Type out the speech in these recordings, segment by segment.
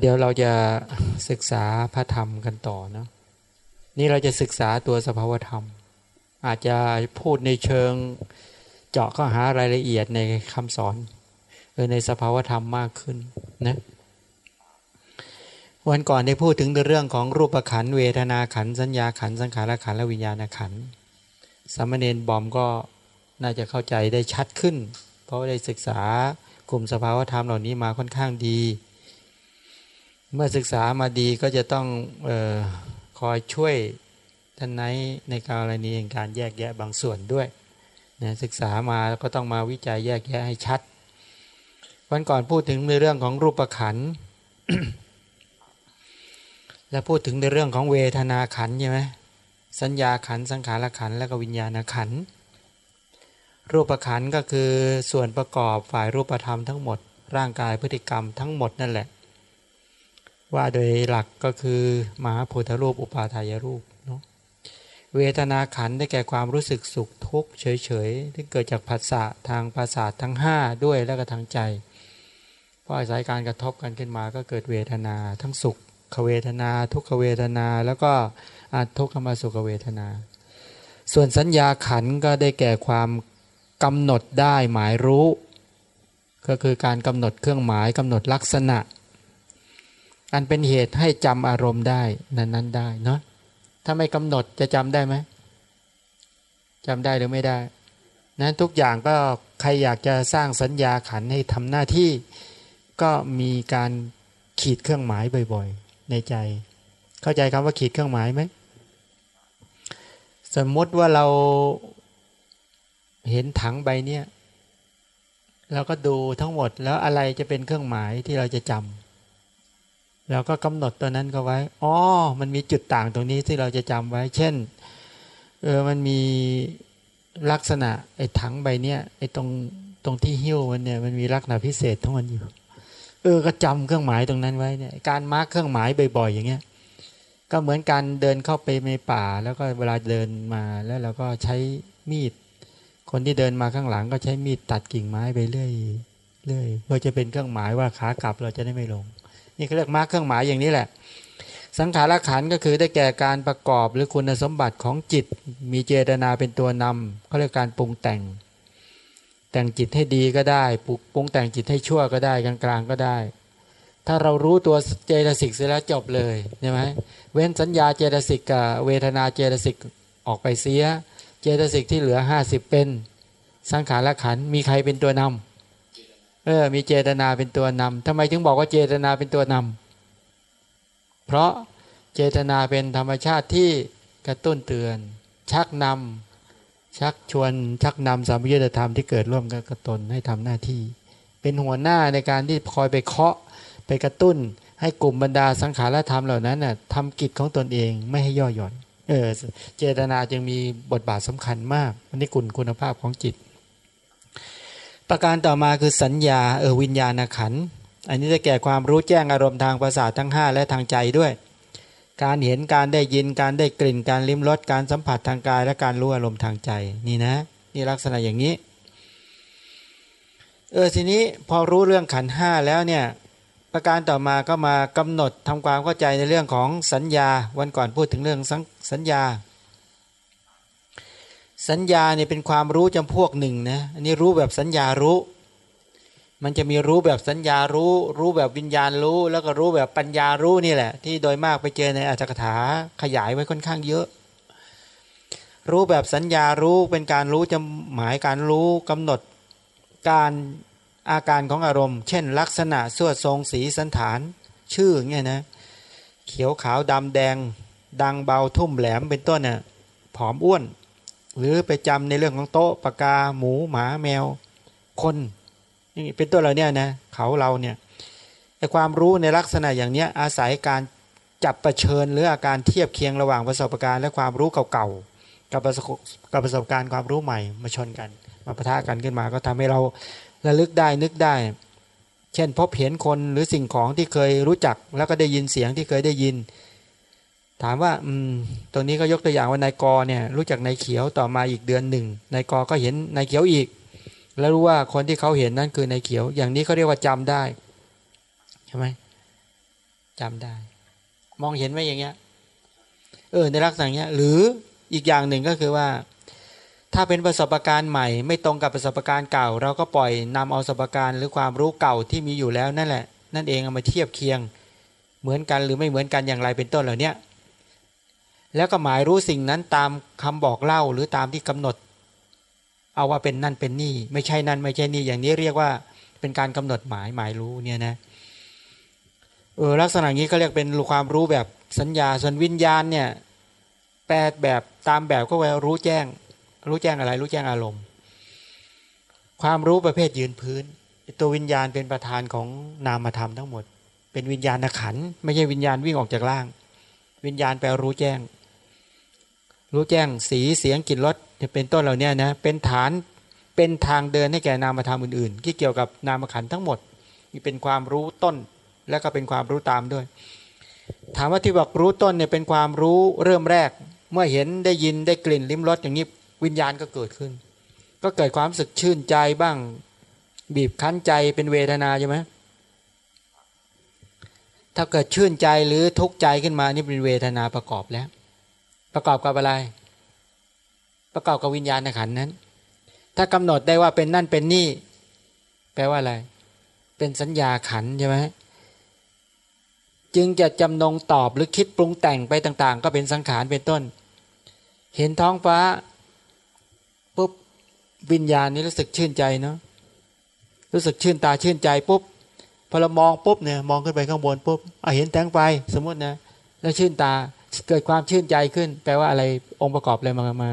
เดี๋ยวเราจะศึกษาพระธรรมกันต่อเนาะนี่เราจะศึกษาตัวสภาวธรรม อาจจะพูดในเชิงเจาะข้อหารายละเอียดในคำสอนเออในสภาวธรรมมากขึ้นนะวันก่อนได้พูดถึงเรื่องของรูปขันเวทนาขันสัญญาขันสังขารขันและวิญญาณขันสามเณรบอมก็น่าจะเข้าใจได้ชัดขึ้น เพราะได้ศึกษากลุ่มสภาวธรรมเหล่านี้มาค่อนข้างดี เมื่อศึกษามาดีก็จะต้องออคอยช่วยท่านไหนในการอะไรนี้การแยกแยะบางส่วนด้วยนะศึกษามาแล้วก็ต้องมาวิจัยแยกแยะให้ชัด วันก่อนพูดถึงในเรื่องของรูปขัน และพูดถึงในเรื่องของเวทนาขันใช่ไหมสัญญาขันสังขารขันแล้วก็วิญญาณขัน รูปขันก็คือส่วนประกอบฝ่ายรูปธรรมทั้งหมด ร่างกายพฤติกรรมทั้งหมดนั่นแหละ ว่าโดยหลักก็คือมหาพุทธรูปอุปาทายรูปเนาะเวทนาขันได้แก่ความรู้สึกสุขทุกข์เฉยๆ ที่เกิดจากผัสสะทางภาษาทั้ง 5 ด้วยแล้วก็ทางใจเพราะอาศัยการกระทบกันขึ้นมาก็เกิดเวทนาทั้งสุขขเวทนา ทุกขเวทนา แล้วก็อาทุกขมาสุขเวทนา ส่วนสัญญาขันก็ได้แก่ความกำหนดได้หมายรู้ ก็คือการกำหนดเครื่องหมายกำหนดลักษณะ อันเป็นเหตุให้จำอารมณ์ได้นั้นๆได้เนาะถ้าไม่กำหนดจะจำได้ไหมจำได้หรือไม่ได้นั้นทุกอย่างก็ใครอยากจะสร้างสัญญาขันให้ทำหน้าที่ ก็มีการขีดเครื่องหมายบ่อยๆ ในใจ เข้าใจคำว่าขีดเครื่องหมายไหมสมมติว่าเราเห็นถังใบเนี้ยเราก็ดูทั้งหมดแล้วอะไรจะเป็นเครื่องหมายที่เราจะจำ เราก็กำหนดตัวนั้นก็ไว้ อ๋อ มันมีจุดต่างตรงนี้ที่เราจะจำไว้ เช่น เออ มันมีลักษณะไอ้ถังใบเนี้ยไอ้ตรงตรงที่หิ้วมันเนี่ยมันมีลักษณะพิเศษทั้งมันอยู่ เออ ก็จำเครื่องหมายตรงนั้นไว้เนี่ย การ mark เครื่องหมายบ่อยๆ อย่างเงี้ย ก็เหมือนการเดินเข้าไปในป่า แล้วก็เวลาเดินมาแล้วเราก็ใช้มีด คนที่เดินมาข้างหลังก็ใช้มีดตัดกิ่งไม้ไปเรื่อยเรื่อยเพื่อจะเป็นเครื่องหมายว่าขากลับเราจะได้ไม่หลง นี่เขาเรียก mark เครื่องหมายอย่างนี้แหละ สังขารขันธ์ก็คือได้แก่การประกอบหรือคุณสมบัติของจิต มีเจตนาเป็นตัวนำเขาเรียกการปรุงแต่ง แต่งจิตให้ดีก็ได้ปรุงแต่งจิตให้ชั่วก็ได้กลางๆก็ได้ ถ้าเรารู้ตัวเจตสิกเสร็จแล้วจบเลยใช่ไหมเว้นสัญญาเจตสิกกับเวทนาเจตสิกออกไปเสีย เจตสิกที่เหลือห้าสิบเป็น สังขารละขันมีใครเป็นตัวนำ เออ มีเจตนาเป็นตัวนำทำไมถึงบอกว่าเจตนาเป็นตัวนำเพราะเจตนาเป็นธรรมชาติที่กระตุ้นเตือน ชักนำชักชวน ชักนำสามยุทธธรรมที่เกิดร่วมกับกระตนให้ทำหน้าที่ เป็นหัวหน้าในการที่คอยไปเคาะไปกระตุ้น ให้กลุ่มบรรดาสังขารธรรมเหล่านั้นน่ะทำกิจของตนเองไม่ให้ย่อหย่อนเออเจตนาจึงมีบทบาทสำคัญมากอันนี้คุณคุณภาพของจิต ประการต่อมาคือสัญญาเออวิญญาณขันอันนี้จะแก่ความรู้แจ้งอารมณ์ทางประสาททั้ง 5 และทางใจด้วย การเห็นการได้ยินการได้กลิ่นการลิ้มรสการสัมผัสทางกายและการรู้อารมณ์ทางใจนี่นะนี่ลักษณะอย่างนี้เออทีนี้พอรู้เรื่องขันห้าแล้วเนี่ยประการต่อมาก็มากำหนดทำความเข้าใจในเรื่องของสัญญาวันก่อนพูดถึงเรื่องสัญญา สัญญาเนี่ยเป็นความรู้จำพวกหนึ่งนะอันนี้รู้แบบสัญญารู้ มันจะมีรู้แบบสัญญารู้ รู้แบบวิญญาณรู้ แล้วก็รู้แบบปัญญารู้นี่แหละ ที่โดยมากไปเจอในอัจฉริถาขยายไว้ค่อนข้างเยอะ รู้แบบสัญญารู้เป็นการรู้จำหมายการรู้กำหนดการอาการของอารมณ์ เช่น ลักษณะสวดทรงสีสันฐาน ชื่อเงี้ยนะเขียวขาวดำแดง ดังเบาทุ่มแหลมเป็นต้นเนี่ยผอมอ้วน หรือไปจำในเรื่องของโต๊ะปากกาหมูหมาแมว คนนี่เป็นต้นเราเนี่ยนะเขาเราเนี่ยไอความรู้ในลักษณะอย่างเนี้ยอาศัยการจับประเชิญหรืออาการเทียบเคียงระหว่างประสบการณ์และความรู้เก่าๆกับประสบกับประสบการณ์ความรู้ใหม่มาชนกัน มาปะทะกันขึ้นมา ก็ทำให้เราระลึกได้นึกได้ เช่นพบเห็นคนหรือสิ่งของที่เคยรู้จักแล้วก็ได้ยินเสียงที่เคยได้ยิน ถามว่าอืมตรงนี้ก็ยกตัวอย่างว่านายกอเนี่ยรู้จักนายเขียวต่อมาอีกเดือนหนึ่งนายกอก็เห็นนายเขียวอีก แล้วรู้ว่าคนที่เขาเห็นนั่นคือนายเขียว อย่างนี้เขาเรียกว่าจำได้ใช่ไหมจำได้ มองเห็นไหมอย่างเงี้ย เออ ในลักษณะเนี้ย หรืออีกอย่างหนึ่งก็คือว่า ถ้าเป็นประสบการณ์ใหม่ ไม่ตรงกับประสบการณ์เก่า เราก็ปล่อยนำเอาประสบการณ์หรือความรู้เก่าที่มีอยู่แล้วนั่นแหละ นั่นเองเอามาเทียบเคียง เหมือนกันหรือไม่เหมือนกันอย่างไรเป็นต้นเหล่านี้ แล้วก็หมายรู้สิ่งนั้นตามคำบอกเล่าหรือตามที่กำหนด เอาว่าเป็นนั่นเป็นนี่ ไม่ใช่นั่นไม่ใช่นี่อย่างนี้เรียกว่าเป็นการกำหนดหมายหมายรู้เนี่ยนะเออลักษณะนี้ก็เรียกเป็นความรู้แบบสัญญาส่วนวิญญาณเนี่ยแปลแบบตามแบบก็แปลรู้แจ้ง รู้แจ้งอะไร รู้แจ้งอารมณ์ ความรู้ประเภทยืนพื้น ตัววิญญาณเป็นประธานของนามธรรมทั้งหมด เป็นวิญญาณขันไม่ใช่วิญญาณวิ่งออกจากร่าง วิญญาณแปลรู้แจ้ง รู้แจ้งสีเสียงกลิ่นรสเป็นต้นเหล่านี้นะเป็นฐานเป็นทางเดินให้แก่นามธรรมอื่นๆ ที่เกี่ยวกับนามขันทั้งหมดนี่เป็นความรู้ต้นแล้วก็เป็นความรู้ตามด้วย ถามว่าที่บอกรู้ต้นเนี่ยเป็นความรู้เริ่มแรก เมื่อเห็นได้ยินได้กลิ่นลิ้มรสอย่างนี้วิญญาณก็เกิดขึ้น ก็เกิดความสึกชื่นใจบ้าง บีบคั้นใจเป็นเวทนาใช่ไหม ถ้าเกิดชื่นใจหรือทุกข์ใจขึ้นมานี่เป็นเวทนาประกอบแล้ว ประกอบกับอะไร ประกอบกับวิญญาณขันนั้น ถ้ากำหนดได้ว่าเป็นนั่นเป็นนี่ แปลว่าอะไร เป็นสัญญาขันใช่ไหมจึงจะจำนงตอบหรือคิดปรุงแต่งไปต่าง ๆ ก็เป็นสังขารเป็นต้น เห็นท้องฟ้าปุ๊บวิญญาณนี้รู้สึกชื่นใจเนาะรู้สึกชื่นตาชื่นใจปุ๊บ พอเรามองปุ๊บเนี่ยมองขึ้นไปข้างบนปุ๊บเอาเห็นแสงไฟสมมตินะแล้วชื่นตาเกิดความชื่นใจขึ้น แปลว่าอะไรองค์ประกอบอะไรมามา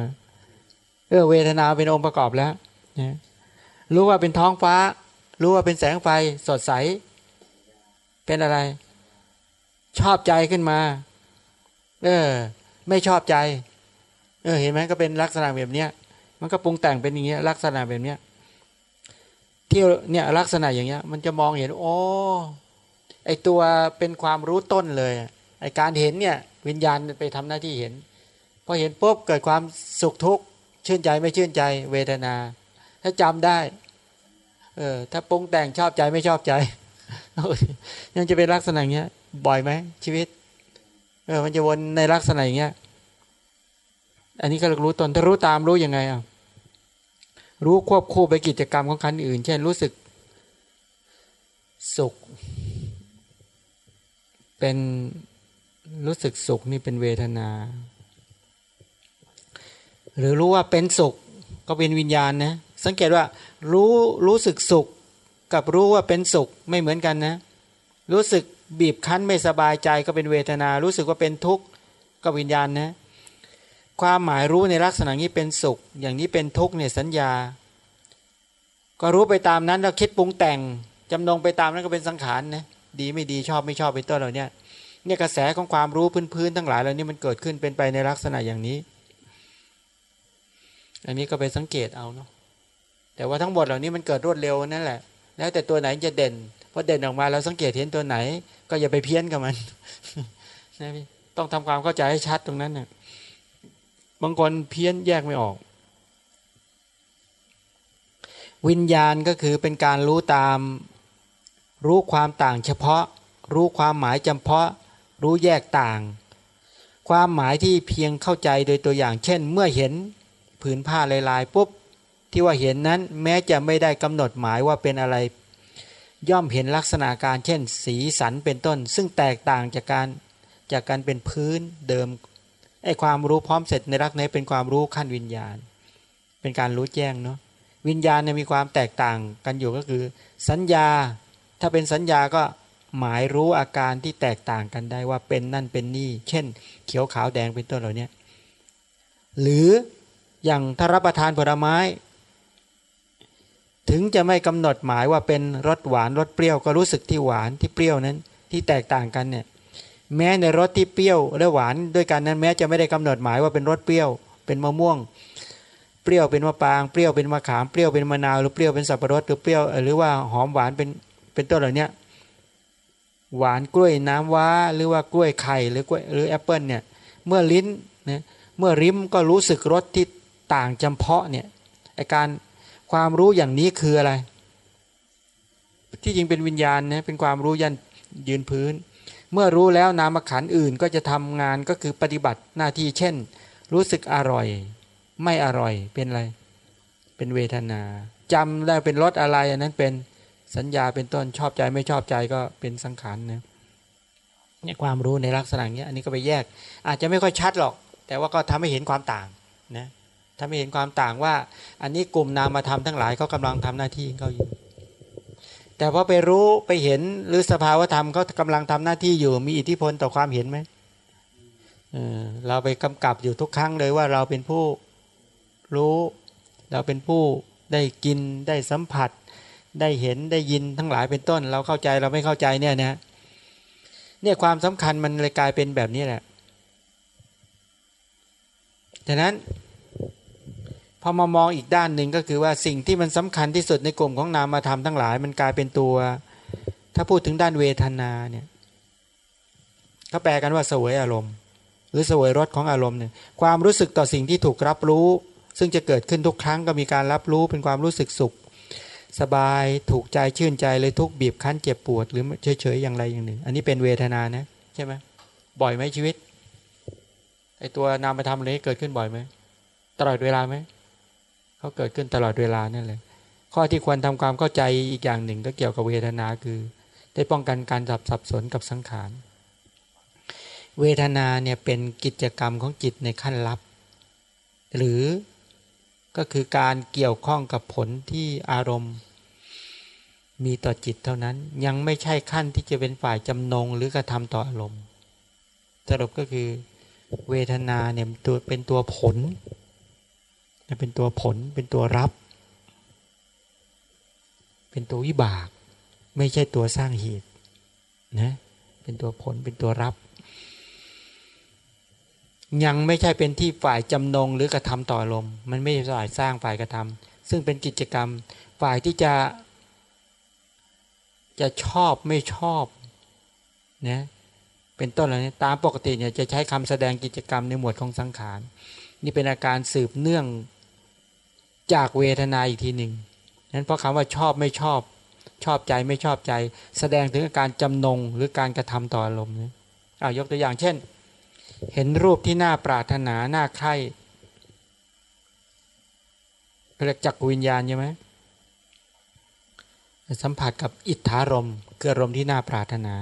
เออเวทนาเป็นองค์ประกอบแล้วนะรู้ว่าเป็นท้องฟ้า รู้ว่าเป็นแสงไฟสดใส เป็นอะไร ชอบใจขึ้นมา เออ ไม่ชอบใจ เออ เห็นไหมก็เป็นลักษณะแบบเนี้ย มันก็ปรุงแต่งเป็นอย่างเงี้ยลักษณะแบบเนี้ย ที่เนี่ยลักษณะอย่างเงี้ย มันจะมองเห็น โอ้ไอตัวเป็นความรู้ต้นเลยไอการเห็นเนี่ยวิญญาณไปทำหน้าที่เห็นพอเห็นปุ๊บเกิดความสุขทุกข์ชื่นใจไม่ชื่นใจเวทนา ถ้าจำได้เออถ้าปรุงแต่งชอบใจไม่ชอบใจยังจะเป็นลักษณะเงี้ย บ่อยไหมชีวิต เออ มันจะวนในลักษณะอย่างเงี้ย อันนี้ก็รู้ตนถ้ารู้ตามรู้ยังไงอะ รู้ควบคู่ไปกิจกรรมของคันอื่น เช่นรู้สึก สุข เป็นรู้สึกสุขนี่เป็นเวทนา หรือรู้ว่าเป็นสุขก็เป็นวิญญาณนะสังเกตว่ารู้รู้สึกสุข กับรู้ว่าเป็นสุขไม่เหมือนกันนะ รู้สึกบีบคั้นไม่สบายใจก็เป็นเวทนา รู้สึกว่าเป็นทุกข์ก็วิญญาณนะ ความหมายรู้ในลักษณะนี้เป็นสุข อย่างนี้เป็นทุกข์เนี่ยสัญญา ก็รู้ไปตามนั้นแล้วคิดปรุงแต่งจำนงไปตามนั้นก็เป็นสังขารนะดีไม่ดีชอบไม่ชอบเป็นต้นเหล่านี้เนี่ยกระแสของความรู้พื้นๆทั้งหลายเหล่านี้มันเกิดขึ้นเป็นไปในลักษณะอย่างนี้ อันนี้ก็ไปสังเกตเอาเนาะแต่ว่าทั้งหมดเหล่านี้มันเกิดรวดเร็วนั่นแหละ แล้วแต่ตัวไหนจะเด่นพอเด่นออกมาเราสังเกตเห็นตัวไหน ก็อย่าไปเพี้ยนกับมันนะพี่ต้องทำความเข้าใจให้ชัดตรงนั้นเนี่ย บางคนเพี้ยนแยกไม่ออก วิญญาณก็คือเป็นการรู้ตาม รู้ความต่างเฉพาะ รู้ความหมายจำเพาะ รู้แยกต่าง ความหมายที่เพียงเข้าใจโดยตัวอย่าง เช่น เมื่อเห็นผืนผ้าลายๆปุ๊บที่ว่าเห็นนั้นแม้จะไม่ได้กำหนดหมายว่าเป็นอะไร ย่อมเห็นลักษณะการเช่น สีสันเป็นต้น ซึ่งแตกต่างจากการจากการเป็นพื้นเดิม ไอ้ความรู้พร้อมเสร็จในรักนี้เป็นความรู้ขั้นวิญญาณ เป็นการรู้แจ้งเนาะวิญญาณเนี่ยมีความแตกต่างกันอยู่ก็คือ สัญญา ถ้าเป็นสัญญาก็หมายรู้อาการที่แตกต่างกันได้ว่าเป็นนั่นเป็นนี่ เช่น เขียวขาวแดงเป็นต้นเหล่านี้หรืออย่างถ้ารับประทานผลไม้ ถึงจะไม่กำหนดหมายว่าเป็นรสหวานรสเปรี้ยวก็รู้สึกที่หวานที่เปรี้ยวนั้นที่แตกต่างกันเนี่ย แม้ในรสที่เปรี้ยวและหวานด้วยกันนั้นแม้จะไม่ได้กำหนดหมายว่าเป็นรสเปรี้ยว เป็นมะม่วง เปรี้ยวเป็นมะปางเปรี้ยวเป็นมะขามเปรี้ยวเป็นมะนาวหรือเปรี้ยวเป็นสับปะรดหรือเปรี้ยวหรือว่าหอมหวานเป็นเป็นต้นเหล่านี้หวานกล้วยน้ำว้าหรือว่ากล้วยไข่หรือกล้วยหรือแอปเปิลเนี่ยเมื่อลิ้มนะเมื่อลิ้มก็รู้สึกรสที่ต่างจำเพาะเนี่ยไอการความรู้อย่างนี้คืออะไร ที่จริงเป็นวิญญาณนะเป็นความรู้อันยืนพื้น เมื่อรู้แล้วนามขันธ์อื่นก็จะทำงานก็คือปฏิบัติหน้าที่เช่น รู้สึกอร่อย ไม่อร่อยเป็นอะไร เป็นเวทนาจำได้เป็นรสอะไรอันนั้นเป็นสัญญาเป็นต้นชอบใจไม่ชอบใจก็เป็นสังขารนะเนี่ยความรู้ในลักษณะนี้อันนี้ก็ไปแยก อาจจะไม่ค่อยชัดหรอก แต่ว่าก็ทำให้เห็นความต่างนะทำให้เห็นความต่างว่า อันนี้กลุ่มนามธรรมทั้งหลายเขากำลังทำหน้าที่เขาอยู่ แต่พอไปรู้ไปเห็นหรือสภาวธรรมเขากำลังทำหน้าที่อยู่มีอิทธิพลต่อความเห็นไหมเราไปกำกับอยู่ทุกครั้งเลยว่าเราเป็นผู้รู้เราเป็นผู้ได้กินได้สัมผัส ได้เห็นได้ยินทั้งหลายเป็นต้น เราเข้าใจเราไม่เข้าใจเนี่ยนะเนี่ยความสำคัญมันเลยกลายเป็นแบบนี้แหละฉะนั้น พอมามองอีกด้านหนึ่งก็คือว่าสิ่งที่มันสำคัญที่สุดในกลุ่มของนามธรรมทั้งหลาย มันกลายเป็นตัว ถ้าพูดถึงด้านเวทนาเนี่ยเขาแปลกันว่าสวยอารมณ์ หรือสวยรสของอารมณ์เนี่ยความรู้สึกต่อสิ่งที่ถูกรับรู้ ซึ่งจะเกิดขึ้นทุกครั้งก็มีการรับรู้เป็นความรู้สึกสุข สบายถูกใจชื่นใจเลยทุกบีบคั้นเจ็บปวด หรือเฉยๆอย่างไรอย่างหนึ่ง อันนี้เป็นเวทนานะใช่ไหมบ่อยไหมชีวิตไอตัวนามธรรมนี้เกิดขึ้นบ่อยไหมตลอดเวลาไหม เขาเกิดขึ้นตลอดเวลานั่นเลยข้อที่ควรทำความเข้าใจอีกอย่างหนึ่งก็เกี่ยวกับเวทนาคือ ได้ป้องกันการสับสับสนกับสังขาร เวทนาเนี่ยเป็นกิจกรรมของจิตในขั้นลับ หรือก็คือการเกี่ยวข้องกับผลที่อารมณ์ มีต่อจิตเท่านั้นยังไม่ใช่ขั้นที่จะเป็นฝ่ายจำนงหรือกระทำต่ออารมณ์สรุปก็คือเวทนาเนี่ยตัวเป็นตัวผล เป็นตัวผลเป็นตัวรับ เป็นตัววิบาก ไม่ใช่ตัวสร้างเหตุนะเป็นตัวผลเป็นตัวรับ ยังไม่ใช่เป็นที่ฝ่ายจำนงหรือกระทำต่อลม มันไม่ใช่ฝ่ายสร้างฝ่ายกระทำซึ่งเป็นกิจกรรมฝ่ายที่จะจะชอบไม่ชอบนะเป็นต้นอะไรนี้ตามปกติเนี่ยจะใช้คำแสดงกิจกรรมในหมวดของสังขาร นี่เป็นอาการสืบเนื่อง จากเวทนาอีกทีหนึ่งนั้นเพราะคำว่าชอบไม่ชอบ ชอบใจไม่ชอบใจ แสดงถึงการจำนงหรือการกระทำต่ออารมณ์นะเอายกตัวอย่างเช่น เห็นรูปที่น่าปรารถนาน่าใคร่เรียกจักวิญญาณใช่ไหมสัมผัสกับอิทธารมเกือรมที่น่าปรารถนา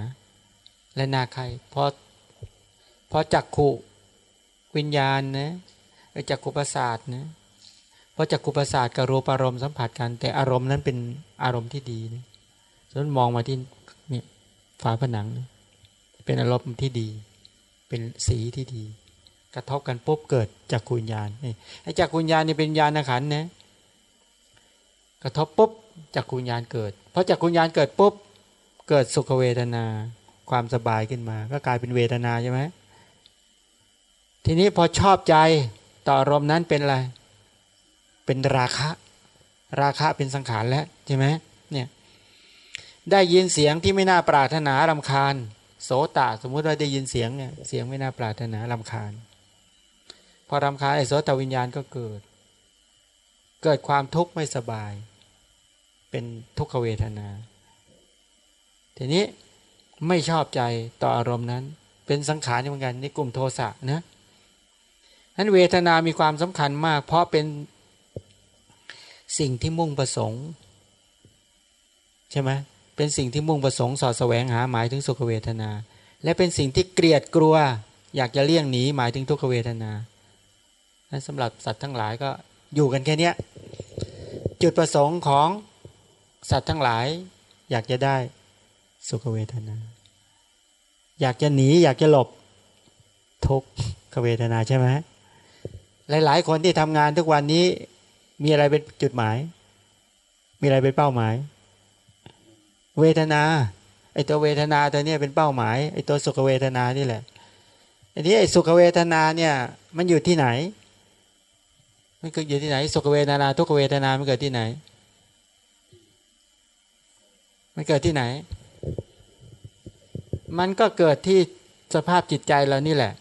และน่าใคร่พอพอจักขุวิญญาณนะจักขุประสาทนะ ราะจักกุประสาทกับรูปอารมณ์สัมผัสกัน แต่อารมณ์นั้นเป็นอารมณ์ที่ดีนะฉะนั้นมองมาที่เนี่ยฝาผนัง เป็นอารมณ์ที่ดี เป็นสีที่ดี กระทบกันปุ๊บเกิดจากกุญญาณนี่ไอ้จากกุญญาณนี่เป็นญาณขันนะกระทบปุ๊บจากกุญญาณเกิดเพราะจากกุญญาณเกิดปุ๊บเกิดสุขเวทนาความสบายขึ้นมา ก็กลายเป็นเวทนาใช่ไหมทีนี้พอชอบใจต่ออารมณ์นั้นเป็นอะไร เป็นราคะ ราคะเป็นสังขารแล้วใช่ไหมเนี่ยได้ยินเสียงที่ไม่น่าปรารถนารำคาญ โสตะสมมุติว่าได้ยินเสียงเนี่ยเสียงไม่น่าปรารถนารำคาญ พอรำคาญไอ้โสตวิญญาณก็เกิด เกิดความทุกข์ไม่สบาย เป็นทุกขเวทนา ทีนี้ไม่ชอบใจต่ออารมณ์นั้น เป็นสังขารเหมือนกันในกลุ่มโทสะนะนั้นเวทนามีความสำคัญมาก เพราะเป็น สิ่งที่มุ่งประสงค์ใช่ไหมเป็นสิ่งที่มุ่งประสงค์สอดแสวงหาหมายถึงสุขเวทนา และเป็นสิ่งที่เกลียดกลัว อยากจะเลี่ยงหนีหมายถึงทุกขเวทนานั้นสำหรับสัตว์ทั้งหลายก็อยู่กันแค่นี้จุดประสงค์ของสัตว์ทั้งหลาย อยากจะได้สุขเวทนา อยากจะหนีอยากจะหลบทุกขเวทนาใช่ไหมหลาย ๆ คนที่ทำงานทุกวันนี้ มีอะไรเป็นจุดหมาย มีอะไรเป็นเป้าหมาย เวทนาไอตัวเวทนาตัวนี้เป็นเป้าหมายไอตัวสุขเวทนานี่แหละอันนี้ไอสุขเวทนาเนี่ยมันอยู่ที่ไหน มันเกิดอยู่ที่ไหน สุขเวทนา ทุกเวทนา มันเกิดที่ไหน มันเกิดที่ไหน มันก็เกิดที่สภาพจิตใจเรานี่แหละ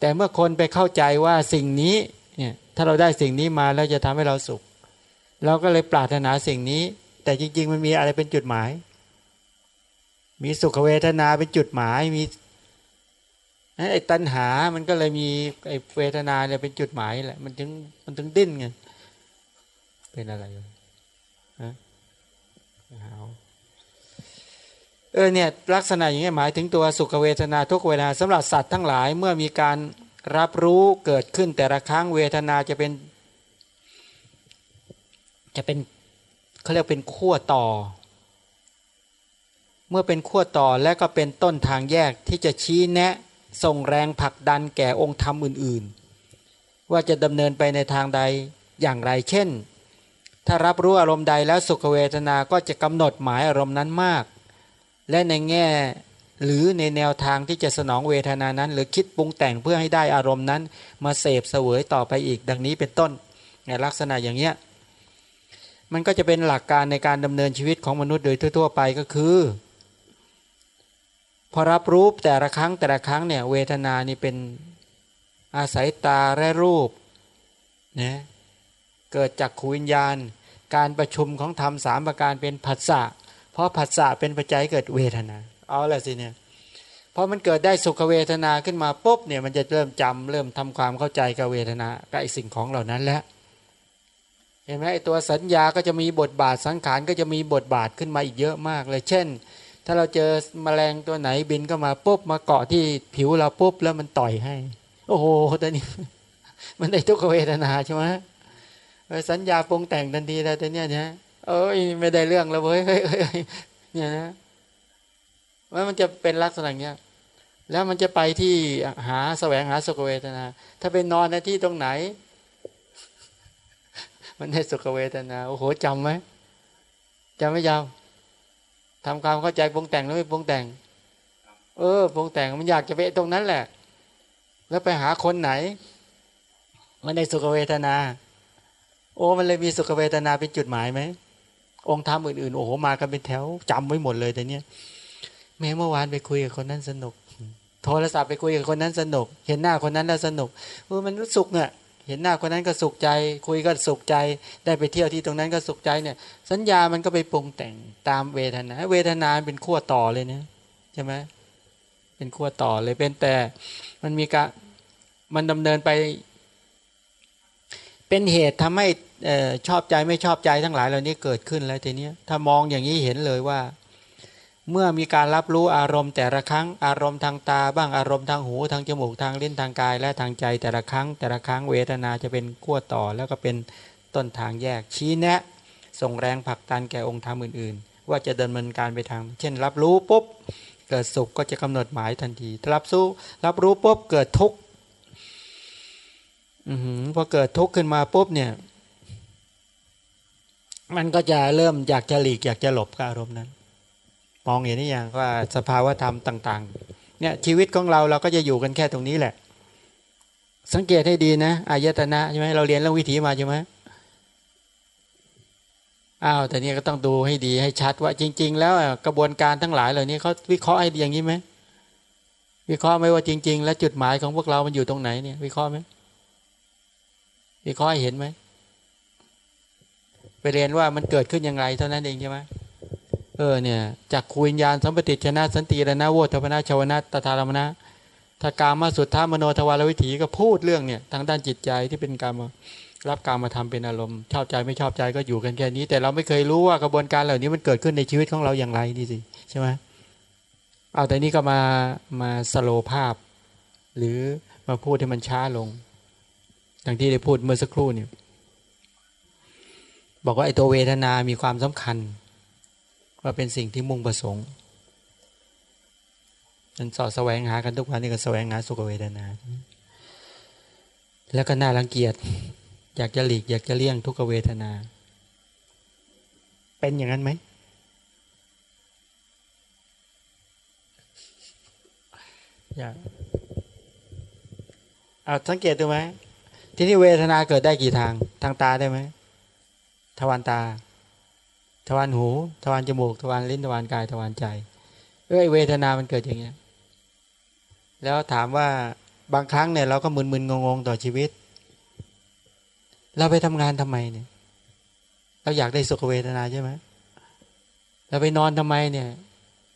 แต่เมื่อคนไปเข้าใจว่าสิ่งนี้ ถ้าเราได้สิ่งนี้มาแล้วจะทำให้เราสุข เราก็เลยปรารถนาสิ่งนี้ แต่จริง ๆ มันมีอะไรเป็นจุดหมาย มีสุขเวทนาเป็นจุดหมายมีไอ้ตัณหา มันก็เลยมีไอ้เวทนาเนี่ยเป็นจุดหมายแหละ มันถึง มันถึงดิ้นไง เป็นอะไรฮะเออเนี่ยลักษณะอย่างนี้หมายถึงตัวสุขเวทนาทุกเวลาสำหรับสัตว์ทั้งหลายเมื่อมีการ รับรู้เกิดขึ้นแต่ละครั้งเวทนาจะเป็น จะเป็นเขาเรียกเป็นขั้วต่อ เมื่อเป็นขั้วต่อและก็เป็นต้นทางแยกที่จะชี้แนะส่งแรงผลักดันแก่องค์ธรรมอื่น ๆ ว่าจะดำเนินไปในทางใดอย่างไรเช่น ถ้ารับรู้อารมณ์ใดแล้วสุขเวทนาก็จะกำหนดหมายอารมณ์นั้นมาก และในแง่ หรือในแนวทางที่จะสนองเวทนานั้น หรือคิดปรุงแต่งเพื่อให้ได้อารมณ์นั้น มาเสพเสวยต่อไปอีก ดังนี้เป็นต้นในลักษณะอย่างเนี้ยมันก็จะเป็นหลักการในการดำเนินชีวิตของมนุษย์โดยทั่ว ๆ ไปก็คือ พอรับรู้แต่ละครั้งแต่ละครั้งเนี่ยเวทนานี่เป็นอาศัยตาและรูปนะเกิดจากขวิญญาณ การประชุมของธรรมสามประการเป็นผัสสะเพราะผัสสะเป็นปัจจัยเกิดเวทนา เอาละสิเนี่ยพอมันเกิดได้สุขเวทนาขึ้นมาปุ๊บเนี่ยมันจะเริ่มจำเริ่มทำความเข้าใจกับเวทนากับไอสิ่งของเหล่านั้นแล้วเห็นไหมไอตัวสัญญาก็จะมีบทบาทสังขารก็จะมีบทบาทขึ้นมาอีกเยอะมากเลย เช่น ถ้าเราเจอมแมลงตัวไหนบินก็มาปุ๊บมาเกาะที่ผิวเราปุ๊บแล้วมันต่อยให้ โอ้โหตอนนี้ มันได้ทุกขเวทนาใช่ไหมสัญญาปรุงแต่งทันทีแล้วต่เนี้ยเนี่ยเอ้ยไม่ได้เรื่องแล้วเว้ยเนี่ยนะ ว่ามันจะเป็นลักษณะเนี้ยแล้วมันจะไปที่หาแสวงหาสุขเวทนา ถ้าไปนอนในที่ตรงไหน มันได้สุขเวทนาโอ้โหจำไหมจำไม่จำทำความเข้าใจปรุงแต่งแล้วไม่ปรุงแต่ง เออปรุงแต่งมันอยากจะไปตรงนั้นแหละ แล้วไปหาคนไหน มันในสุขเวทนา โอ้มันเลยมีสุขเวทนาเป็นจุดหมายไหมองค์ธรรมอื่นๆโอ้โหมากันเป็นแถวจำไว้หมดเลยแต่เนี้ย แม้เมื่อวานไปคุยกับคนนั้นสนุก โทรศัพท์ไปคุยกับคนนั้นสนุก เห็นหน้าคนนั้นแล้วสนุกเออมันรู้สุขเนี่ยเห็นหน้าคนนั้นก็สุขใจ คุยก็สุขใจ ได้ไปเที่ยวที่ตรงนั้นก็สุขใจเนี่ย สัญญามันก็ไปปรุงแต่งตามเวทนา เวทนาเป็นขั้วต่อเลยเนี่ยใช่ไหมเป็นขั้วต่อเลยเป็นแต่มันมีการมันดำเนินไป เป็นเหตุทำให้ชอบใจไม่ชอบใจทั้งหลายเหล่านี้เกิดขึ้นแล้วทีนี้ถ้ามองอย่างนี้เห็นเลยว่า เมื่อมีการรับรู้อารมณ์แต่ละครั้งอารมณ์ทางตา บ้างอารมณ์ทางหูทางจมูกทางลิ้นทางกาย และทางใจแต่ละครั้ง แต่ละครั้งเวทนาจะเป็นขั้วต่อ แล้วก็เป็นต้นทางแยกชี้แนะ ส่งแรงผลักดันแก่องค์ธรรมอื่น ๆ ว่าจะดำเนินการไปทาง เช่น รับรู้ปุ๊บเกิดสุขก็จะกำหนดหมายทันทีรับสู้รับรู้ปุ๊บเกิดทุกข์พอเกิดทุกข์ขึ้นมาปุ๊บเนี่ย มันก็จะเริ่มอยากจะหลีกอยากจะหลบกับอารมณ์นั้น มองเห็นนี่อย่างว่าสภาวธรรมต่าง ๆ เนี่ยชีวิตของเราเราก็จะอยู่กันแค่ตรงนี้แหละ สังเกตให้ดีนะอายตนะใช่ไหมเราเรียนเรื่องวิถีมาใช่ไหมอ้าวแต่นี้ก็ต้องดูให้ดีให้ชัดว่าจริง ๆ แล้วกระบวนการทั้งหลายเหล่านี้เขาวิเคราะห์ให้อย่างนี้ไหมวิเคราะห์ไหมว่าจริง ๆ แล้วจุดหมายของพวกเรา มันอยู่ตรงไหนเนี่ย วิเคราะห์ไหมวิเคราะห์เห็นไหมไปเรียนว่ามันเกิดขึ้นอย่างไรเท่านั้นเองใช่ไหม เออเนี่ยจากคุญญาณสัมปติชนะสันติรนะโวทพนาชาวนะตถารมนะถ้ากามาสุดท้ามโนทวารวิถีก็พูดเรื่องเนี่ยทางด้านจิตใจที่เป็นการมารับการมาทำเป็นอารมณ์ชอบใจไม่ชอบใจก็อยู่กันแค่นี้ แต่เราไม่เคยรู้ว่ากระบวนการเหล่านี้มันเกิดขึ้นในชีวิตของเราอย่างไรนี่สิใช่ไหมเอาแต่นี้ก็มามาสโลภาพ หรือมาพูดให้มันช้าลงอย่างที่ได้พูดเมื่อสักครู่เนี่ยบอกว่าไอ้ตัวเวทนามีความสำคัญ ว่าเป็นสิ่งที่มุ่งประสงค์มันสอดแสวงหากันทุกวันนี่ก็แสวงหาสุขเวทนา แล้วก็น่ารังเกียจอยากจะหลีก อยากจะเลี่ยงทุกเวทนา เป็นอย่างนั้นไหมอยากเอาสังเกตดูไหมที่นี่เวทนาเกิดได้กี่ทาง ทางตาได้ไหมทวารตา ทวารหู ทวารจมูก ทวารลิ้น ทวารกาย ทวารใจเอ้ยเวทนามันเกิดอย่างเงี้ย แล้วถามว่าบางครั้งเนี่ยเราก็มึนๆงงๆต่อชีวิต เราไปทำงานทำไมเนี่ย เราอยากได้สุขเวทนาใช่ไหมเราไปนอนทำไมเนี่ย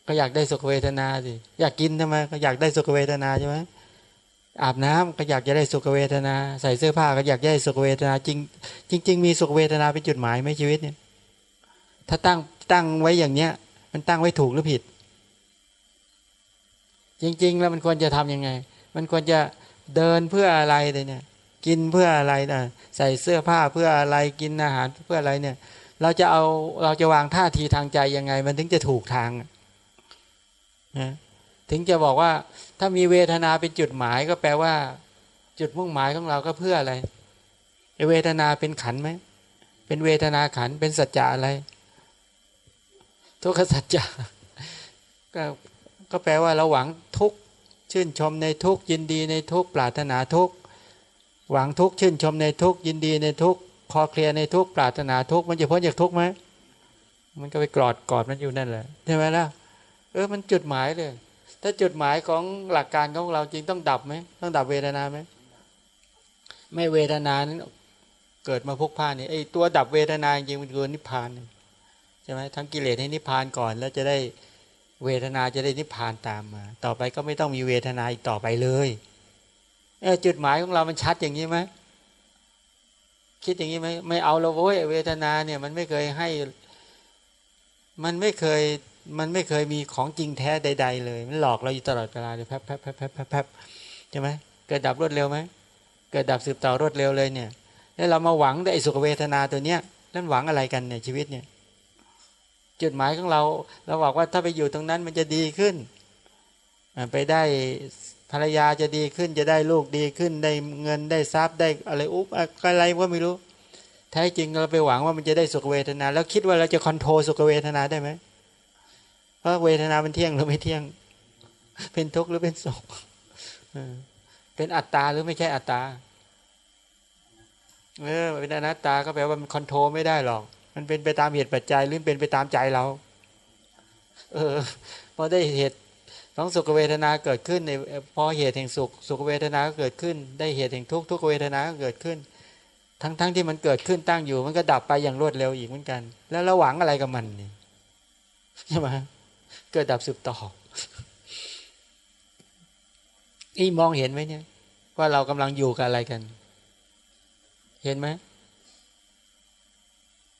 ก็อยากได้สุขเวทนาสิ อยากกินทำไม ก็อยากได้สุขเวทนาใช่ไหมอาบน้ำก็อยากจะได้สุขเวทนา ใส่เสื้อผ้าก็อยากได้สุขเวทนาจริงจริง ๆ มีสุขเวทนาเป็นจุดหมายไหมชีวิตเนี่ย ถ้าตั้งตั้งไว้อย่างเนี้ย มันตั้งไว้ถูกหรือผิด จริง ๆ แล้วมันควรจะทํำยังไง มันควรจะเดินเพื่ออะไรเลยเนี่ย กินเพื่ออะไรนะใส่เสื้อผ้าเพื่ออะไรกินอาหารเพื่ออะไรเนี่ย เราจะเอาเราจะวางท่าทีทางใจยังไง มันถึงจะถูกทางนะถึงจะบอกว่าถ้ามีเวทนาเป็นจุดหมายก็แปลว่า จุดมุ่งหมายของเราก็เพื่ออะไรเวทนาเป็นขันไหมเป็นเวทนาขันเป็นสัจจะอะไร ทุกขสัจจะก็ก็แปลว่าเราหวังทุกชื่นชมในทุกยินดีในทุกปรารถนาทุกหวังทุกชื่นชมในทุกยินดีในทุกคอเคลียในทุกปรารถนาทุกมันจะพ้นจากทุกไหมมันก็ไปกรอดกอดมันอยู่นั่นแหละใช่ไหมล่ะเออมันจุดหมายเลย ถ้าจุดหมายของหลักการของเราจริงต้องดับไหมต้องดับเวทนาไหมไม่เวทนานั้นเกิดมาพุกพานนี่ไอตัวดับเวทนาจริงมันคือนิพพานใช่ไหมทั้งกิเลสให้นิพพานก่อน แล้วจะได้เวทนาจะได้นิพพานตามมา ต่อไปก็ไม่ต้องมีเวทนาอีกต่อไปเลยเออจุดหมายของเรามันชัดอย่างนี้ไหมคิดอย่างนี้ไหมไม่เอาเราโว้ยเวทนาเนี่ยมันไม่เคยให้ มันไม่เคยมันไม่เคยมีของจริงแท้ใด ๆ เลย มันหลอกเราอยู่ตลอดเวลาเลยแป๊บแป๊บแป๊บแป๊บแป๊บใช่ไหมเกิดดับรวดเร็วไหมเกิดดับสืบต่อรวดเร็วเลยเนี่ย แล้วเรามาหวังได้สุขเวทนาตัวเนี้ยนั่นหวังอะไรกันเนี่ยชีวิตเนี่ย จุดหมายของเรา เราบอกว่าถ้าไปอยู่ตรงนั้นมันจะดีขึ้น ไปได้ภรรยาจะดีขึ้นจะได้ลูกดีขึ้นได้เงินได้ทรัพย์ได้อะไรอุ๊บอะไรก็ไม่รู้แท้จริงเราไปหวังว่ามันจะได้สุขเวทนา แล้วคิดว่าเราจะคอนโทรลสุขเวทนาได้ไหมเพราะเวทนาเป็นเที่ยงหรือไม่เที่ยง เป็นทุกข์หรือเป็นสุขเป็นอัตตาหรือไม่ใช่อัตตาเออเป็นอนัตตาก็แปลว่ามันคอนโทรลไม่ได้หรอก มันเป็นไปตามเหตุปัจจัยหรือเป็นไปตามใจเรา เออพอได้เหตุของสุขเวทนาเกิดขึ้นในพอเหตุแห่งสุข สุขเวทนาก็เกิดขึ้น ได้เหตุแห่งทุกข์ทุกเวทนาก็เกิดขึ้น ทั้งๆทที่มันเกิดขึ้นตั้งอยู่ มันก็ดับไปอย่างรวดเร็วอีกเหมือนกัน แล้วระหวังอะไรกับมันนี่ใช่ไหมเกิดดับสืบต่ออีมองเห็นไหมเนี่ย ว่าเรากำลังอยู่กับอะไรกัน เห็นไหม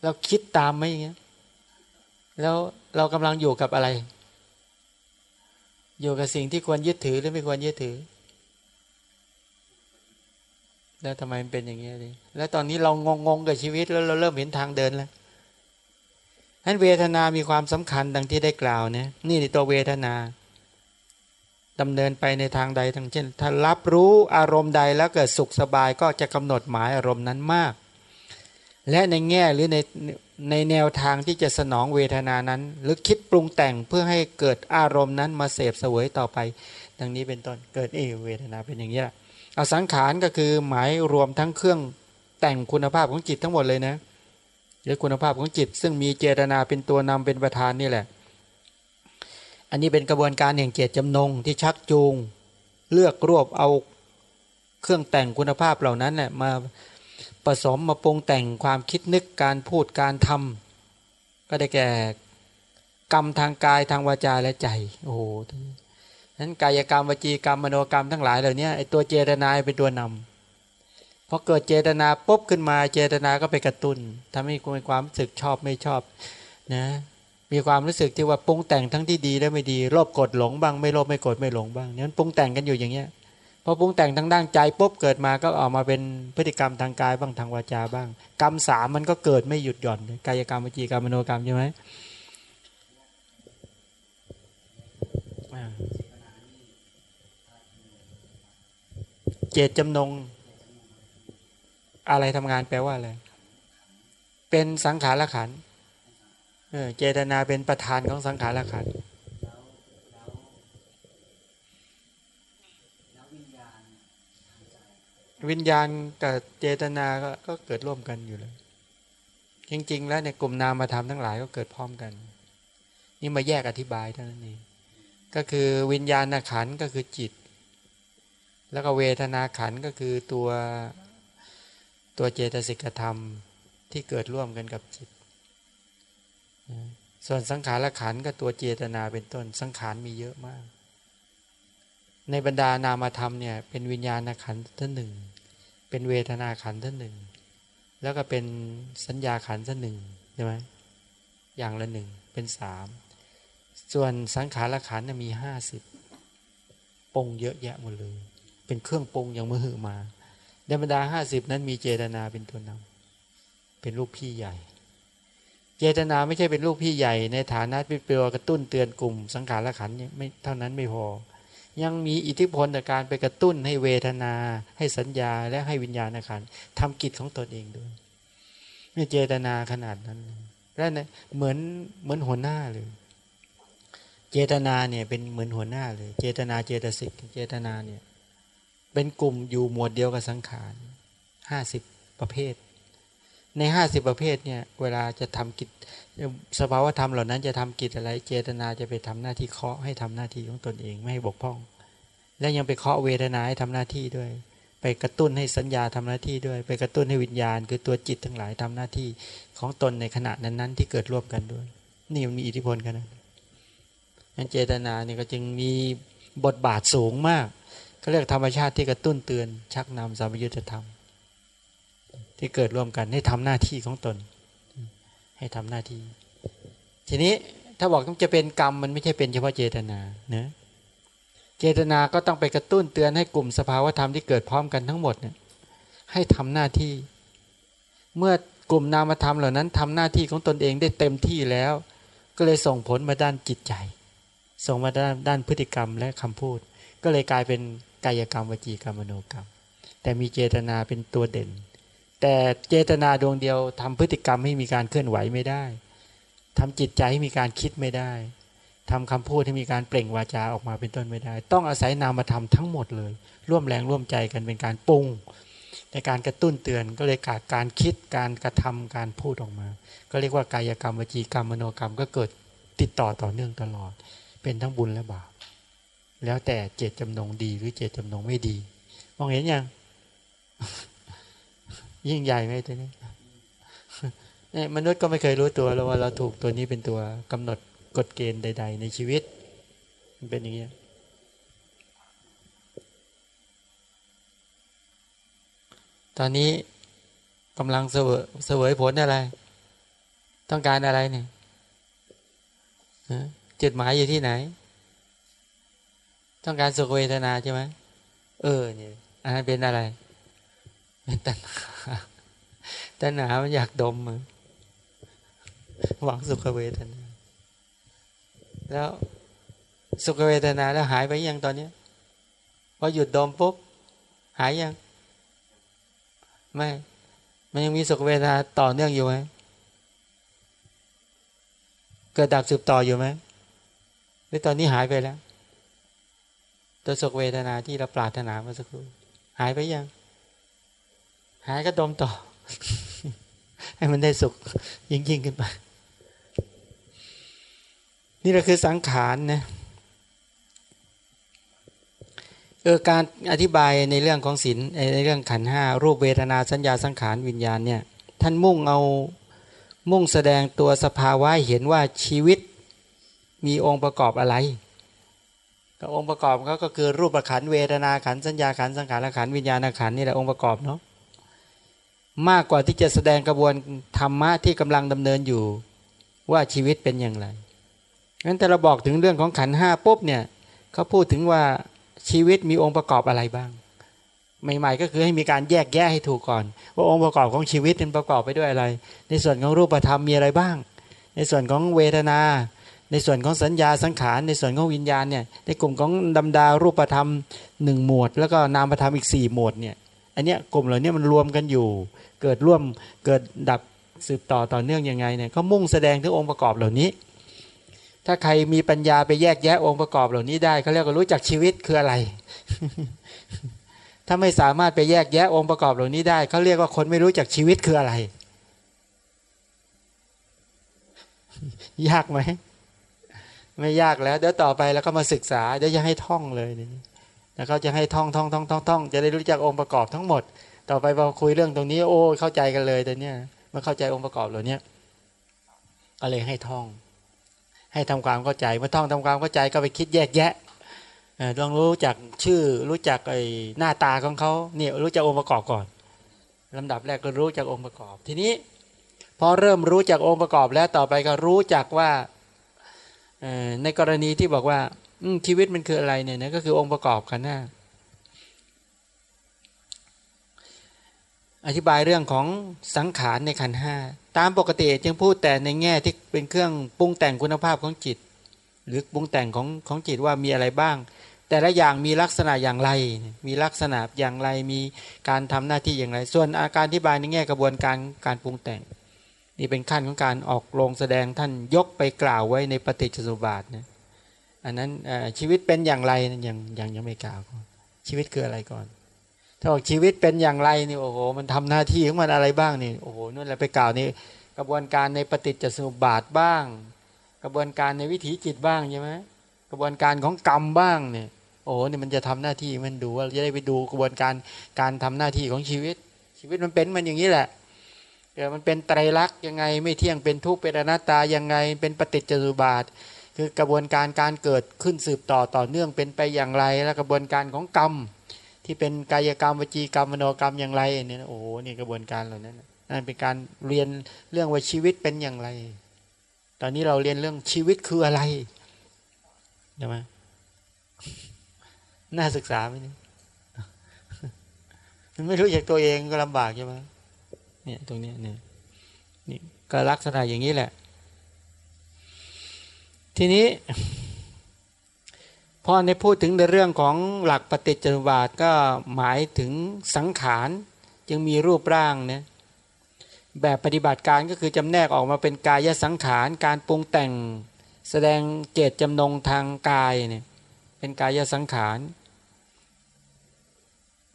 เราคิดตามไหมอย่างเงี้ย แล้วเรากำลังอยู่กับอะไร อยู่กับสิ่งที่ควรยึดถือหรือไม่ควรยึดถือ แล้วทำไมมันเป็นอย่างเงี้ยดิแล้วตอนนี้เรางงๆกับชีวิตแล้วเราเริ่มเห็นทางเดินแล้วนั้นเวทนามีความสำคัญดังที่ได้กล่าวเนี่ยนี่ในตัวเวทนาดำเนินไปในทางใดทั้งเช่น ถ้ารับรู้อารมณ์ใดแล้วเกิดสุขสบายก็จะกำหนดหมายอารมณ์นั้นมาก และในแง่หรือในในแนวทางที่จะสนองเวทนานั้น หรือคิดปรุงแต่งเพื่อให้เกิดอารมณ์นั้นมาเสพเสวยต่อไป ดังนี้เป็นต้นเกิดเอเวทนาเป็นอย่างนี้แหละเอาสังขารก็คือหมายรวมทั้งเครื่องแต่งคุณภาพของจิตทั้งหมดเลยนะหรือคุณภาพของจิต ซึ่งมีเจตนาเป็นตัวนำเป็นประธานนี่แหละ อันนี้เป็นกระบวนการแห่งเจตจำนงที่ชักจูง เลือกรวบเอาเครื่องแต่งคุณภาพเหล่านั้นเนี่ยมา ผสมมาปรุงแต่งความคิดนึกการพูดการทำก็ได้แก่กรรมทางกายทางวาจาและใจโอ้โหนั้นกายกรรมวจีกรรมมโนกรรมทั้งหลายเหล่านี้ไอตัวเจตนาเป็นตัวนำพอเกิดเจตนาปุ๊บขึ้นมาเจตนาก็ไปกระตุน้นทำให้มีความรู้สึกชอบไม่ชอบนะมีความรู้สึกที่ว่าปรุงแต่งทั้งที่ดีและไม่ดีโลภกดหลงบ้างไม่โลภไม่กดไม่หลงบ้างนั้นปรุงแต่งกันอยู่อย่างเงี้ย อปรุงแต่งทั้งด้านใจปุ๊บเกิดมาก็ออกมาเป็นพฤติกรรมทางกายบ้างทางวาจาบ้าง กรรมสามมันก็เกิดไม่หยุดหย่อนกายกรรมวิจีกรรมมโนกรรมใช่ไหมเจตจำนง อะไรทำงานแปลว่าอะไรเป็นสังขารขันเจตนาเป็นประธานของสังขารขัน วิญญาณกับเจตนาก็เกิดร่วมกันอยู่เลย จริง ๆ แล้วในกลุ่มนามธรรมทั้งหลายก็เกิดพร้อมกัน นี่มาแยกอธิบายเท่านั้นเองก็คือวิญญาณขันก็คือจิต แล้วก็เวทนาขันก็คือตัวตัวเจตสิกธรรมที่เกิดร่วมกันกับจิต ส่วนสังขารขันก็ตัวเจตนาเป็นต้นสังขารมีเยอะมาก ในบรรดานามธรรมเนี่ยเป็นวิญญาณขันท่านหนึ่ง เป็นเวทนาขันท่านหนึ่ง แล้วก็เป็นสัญญาขันท่านหนึ่งใช่ไหมอย่างละหนึ่งเป็นสามส่วนสังขารขันมีห้าสิบปงเยอะแยะหมดเลย เป็นเครื่องปงอย่างมือหือมาในบรรดาห้าสิบนั้นมีเจตนาเป็นตัวนำเป็นลูกพี่ใหญ่ เจตนาไม่ใช่เป็นลูกพี่ใหญ่ ในฐานะเป็นเปลวกระตุ้นเตือนกลุ่ม สังขารขันไม่เท่านั้นไม่พอ ยังมีอิทธิพลในการไปกระตุ้นให้เวทนา ให้สัญญาและให้วิญญาณขันทำกิจของตนเองด้วยนี่เจตนาขนาดนั้นแล้วเนี่ยเหมือนเหมือนหัวหน้าเลย เจตนาเนี่ยเป็นเหมือนหัวหน้าเลย เจตนาเจตสิกเจตนาเนี่ยเป็นกลุ่มอยู่หมวดเดียวกับสังขารห้าสิบประเภท ในห้าสิบประเภทเนี่ยเวลาจะทำกิจ สภาวธรรมเหล่านั้นจะทำกิจอะไรเจตนาจะไปทำหน้าที่เคาะให้ทำหน้าที่ของตนเองไม่ให้บกพร่อง และยังไปเคาะเวทนาให้ทำหน้าที่ด้วย ไปกระตุ้นให้สัญญาทำหน้าที่ด้วย ไปกระตุ้นให้วิญญาณ คือตัวจิตทั้งหลายทำหน้าที่ของตนในขณะนั้นๆ ที่เกิดร่วมกันด้วย นี่มันมีอิทธิพลกันนะงั้นเจตนาเนี่ยก็จึงมีบทบาทสูงมากเขาเรียกธรรมชาติที่กระตุ้นเตือนชักนำสามยุทธธรรม ที่เกิดร่วมกันให้ทำหน้าที่ของตน ให้ทำหน้าที่ ทีนี้ถ้าบอกต้องจะเป็นกรรมมันไม่ใช่เป็นเฉพาะเจตนาเนะเจตนาก็ต้องไปกระตุ้นเตือนให้กลุ่มสภาวธรรมที่เกิดพร้อมกันทั้งหมดเนี่ยให้ทำหน้าที่ เมื่อกลุ่มนามธรรมเหล่านั้นทำหน้าที่ของตนเองได้เต็มที่แล้ว ก็เลยส่งผลมาด้านจิตใจ ส่งมาด้านด้านพฤติกรรมและคำพูด ก็เลยกลายเป็นกายกรรมวจีกรรมมโนกรรม แต่มีเจตนาเป็นตัวเด่น แต่เจตนาดวงเดียวทำพฤติกรรมให้มีการเคลื่อนไหวไม่ได้ทำจิตใจให้มีการคิดไม่ได้ทำคำพูดให้มีการเปล่งวาจาออกมาเป็นต้นไม่ได้ ต้องอาศัยนามธรรมทั้งหมดเลย ร่วมแรงร่วมใจกันเป็นการปรุง ในการกระตุ้นเตือนก็เลยกาดการคิดการกระทำการพูดออกมา ก็เรียกว่ากายกรรมวจีกรรมมโนกรรมก็เกิดติดต่อต่อเนื่องตลอด เป็นทั้งบุญและบาปแล้วแต่เจตจำนงดีหรือเจตจำนงไม่ดี มองเห็นยัง ยิ่งใหญ่ไหมตัวนี้มนุษย์ก็ไม่เคยรู้ตัวแล้วว่าเราถูกตัวนี้เป็นตัวกำหนดกฎเกณฑ์ใด ๆ ในชีวิต มันเป็นอย่างนี้ตอนนี้กำลังเสวยเสวยผลอะไร ต้องการอะไรเนี่ยจุดหมายอยู่ที่ไหน ต้องการสุขเวทนาใช่ไหมเออเนี่ยอันนั้นเป็นอะไร เป็นตัณหาตัณหามันอยากดมมือหวังสุขเวทนา แล้วสุขเวทนาแล้วหายไปยังตอนนี้พอหยุดดมปุ๊บหายยัง ไม่ มันยังมีสุขเวทนาต่อเนื่องอยู่ไหมเกิดดับสืบต่ออยู่ไหมหรือตอนนี้หายไปแล้ว ตัวสุขเวทนาที่เราปรารถนาเมื่อสักครู่หายไปยัง หายก็ดมต่อ ให้มันได้สุขยิ่งยิ่งขึ้นไป นี่แหละคือสังขารนะเออการอธิบายในเรื่องของศีลในเรื่องขันห้ารูปเวทนาสัญญาสังขารวิญญาณเนี่ยท่านมุ่งเอามุ่งแสดงตัวสภาวะเห็นว่าชีวิตมีองค์ประกอบอะไรก็องค์ประกอบเขาก็คือรูปขันเวทนาขันสัญญาขันสังขารขันวิญญาณขันนี่แหละองค์ประกอบเนาะ มากกว่าที่จะแสดงกระบวนธรรมะที่กำลังดำเนินอยู่ ว่าชีวิตเป็นอย่างไรงั้นแต่เราบอกถึงเรื่องของขันห้าปุ๊บเนี่ยเขาพูดถึงว่าชีวิตมีองค์ประกอบอะไรบ้าง ใหม่ๆ ก็คือให้มีการแยกแยะให้ถูกก่อน ว่าองค์ประกอบของชีวิตเป็นประกอบไปด้วยอะไร ในส่วนของรูปธรรมมีอะไรบ้าง ในส่วนของเวทนา ในส่วนของสัญญาสังขารในส่วนของวิญญาณเนี่ยในกลุ่มของดำดารูปธรรมหนึ่งหมวด แล้วก็นามธรรมอีกสี่หมวดเนี่ยอันเนี้ยกลุ่มเหล่านี้มันรวมกันอยู่ เกิดร่วมเกิดดับสืบต่อต่อเนื่องยังไงเนี่ยเขามุ่งแสดงถึงองค์ประกอบเหล่านี้ ถ้าใครมีปัญญาไปแยกแยะองค์ประกอบเหล่านี้ได้เขาเรียกว่ารู้จักชีวิตคืออะไร ถ้าไม่สามารถไปแยกแยะองค์ประกอบเหล่านี้ได้เขาเรียกว่าคนไม่รู้จักชีวิตคืออะไร ยากไหมไม่ยากแล้ว เดี๋ยวต่อไปแล้วก็มาศึกษาเดี๋ยวจะให้ท่องเลยนี่แล้วเขาจะให้ท่องท่องท่องท่องท่องจะได้รู้จักองค์ประกอบทั้งหมด ต่อไปพอคุยเรื่องตรงนี้ โอ้เข้าใจกันเลยแต่เนี้ยมาเข้าใจองค์ประกอบเหล่านี้ก็เลยให้ท่อง ให้ทำความเข้าใจเมื่อท่องทำความเข้าใจก็ไปคิดแยกแยะต้องรู้จักชื่อรู้จักไอ้หน้าตาของเขาเนี่ยรู้จักองค์ประกอบก่อนลำดับแรกก็รู้จักองค์ประกอบ ทีนี้พอเริ่มรู้จักองค์ประกอบแล้วต่อไปก็รู้จักว่าในกรณีที่บอกว่าชีวิตมันคืออะไรเนี่ยนะก็คือองค์ประกอบกันหน้า อธิบายเรื่องของสังขารในขันห้าตามปกติจึงพูดแต่ในแง่ที่เป็นเครื่องปรุงแต่งคุณภาพของจิต หรือปรุงแต่งของของจิตว่ามีอะไรบ้าง แต่ละอย่างมีลักษณะอย่างไร มีลักษณะอย่างไรมีการทำหน้าที่อย่างไร ส่วนอาการอธิบายในแง่กระบวนการการปรุงแต่ง นี่เป็นขั้นของการออกโรงแสดงท่านยกไปกล่าวไว้ในปฏิจจสุบาทนะอันนั้นชีวิตเป็นอย่างไรอยังยังยังไม่กล่าวชีวิตคืออะไรก่อน ถ้าบอกชีวิตเป็นอย่างไรนี่โอ้โหมันทำหน้าที่ของมันอะไรบ้างนี่โอ้โหนู่นแหละไปกล่าวนี่กระบวนการในปฏิจจสมุปบาทบ้าง กระบวนการในวิถีจิตบ้างใช่ไหมกระบวนการของกรรมบ้างเนี่ยโอ้โหนี่มันจะทำหน้าที่มันดูว่าจะได้ไปดูกระบวนการการทำหน้าที่ของชีวิต ชีวิตมันเป็นมันอย่างนี้แหละเดี๋ยวมันเป็นไตรลักษณ์ยังไงไม่เที่ยงเป็นทุกข์เป็นอนัตตายังไงเป็นปฏิจจสมุปบาท คือกระบวนการการเกิดขึ้นสืบต่อต่อเนื่องเป็นไปอย่างไร แล้วกระบวนการของกรรม ที่เป็นกายกรรมวจีกรรมมโนกรรมอย่างไรเนี่ยโอ้โหนี่กระบวนการเหล่านั้นนั่นเป็นการเรียนเรื่องว่าชีวิตเป็นอย่างไร ตอนนี้เราเรียนเรื่องชีวิตคืออะไรใช่ไหมน่าศึกษาไหมนี่มันไม่รู้จากตัวเองก็ลำบากใช่ไหมเนี่ยตรงนี้เนี่ยนี่ก็ลักษณะอย่างนี้แหละ ทีนี้ พอในพูดถึงในเรื่องของหลักปฏิจจสมุปบาทก็หมายถึงสังขารจึงมีรูปร่างเนี่ยแบบปฏิบัติการก็คือจำแนกออกมาเป็นกายสังขารการปรุงแต่ง แสดงเจตจำนงทางกายเนี่ยเป็นกายสังขาร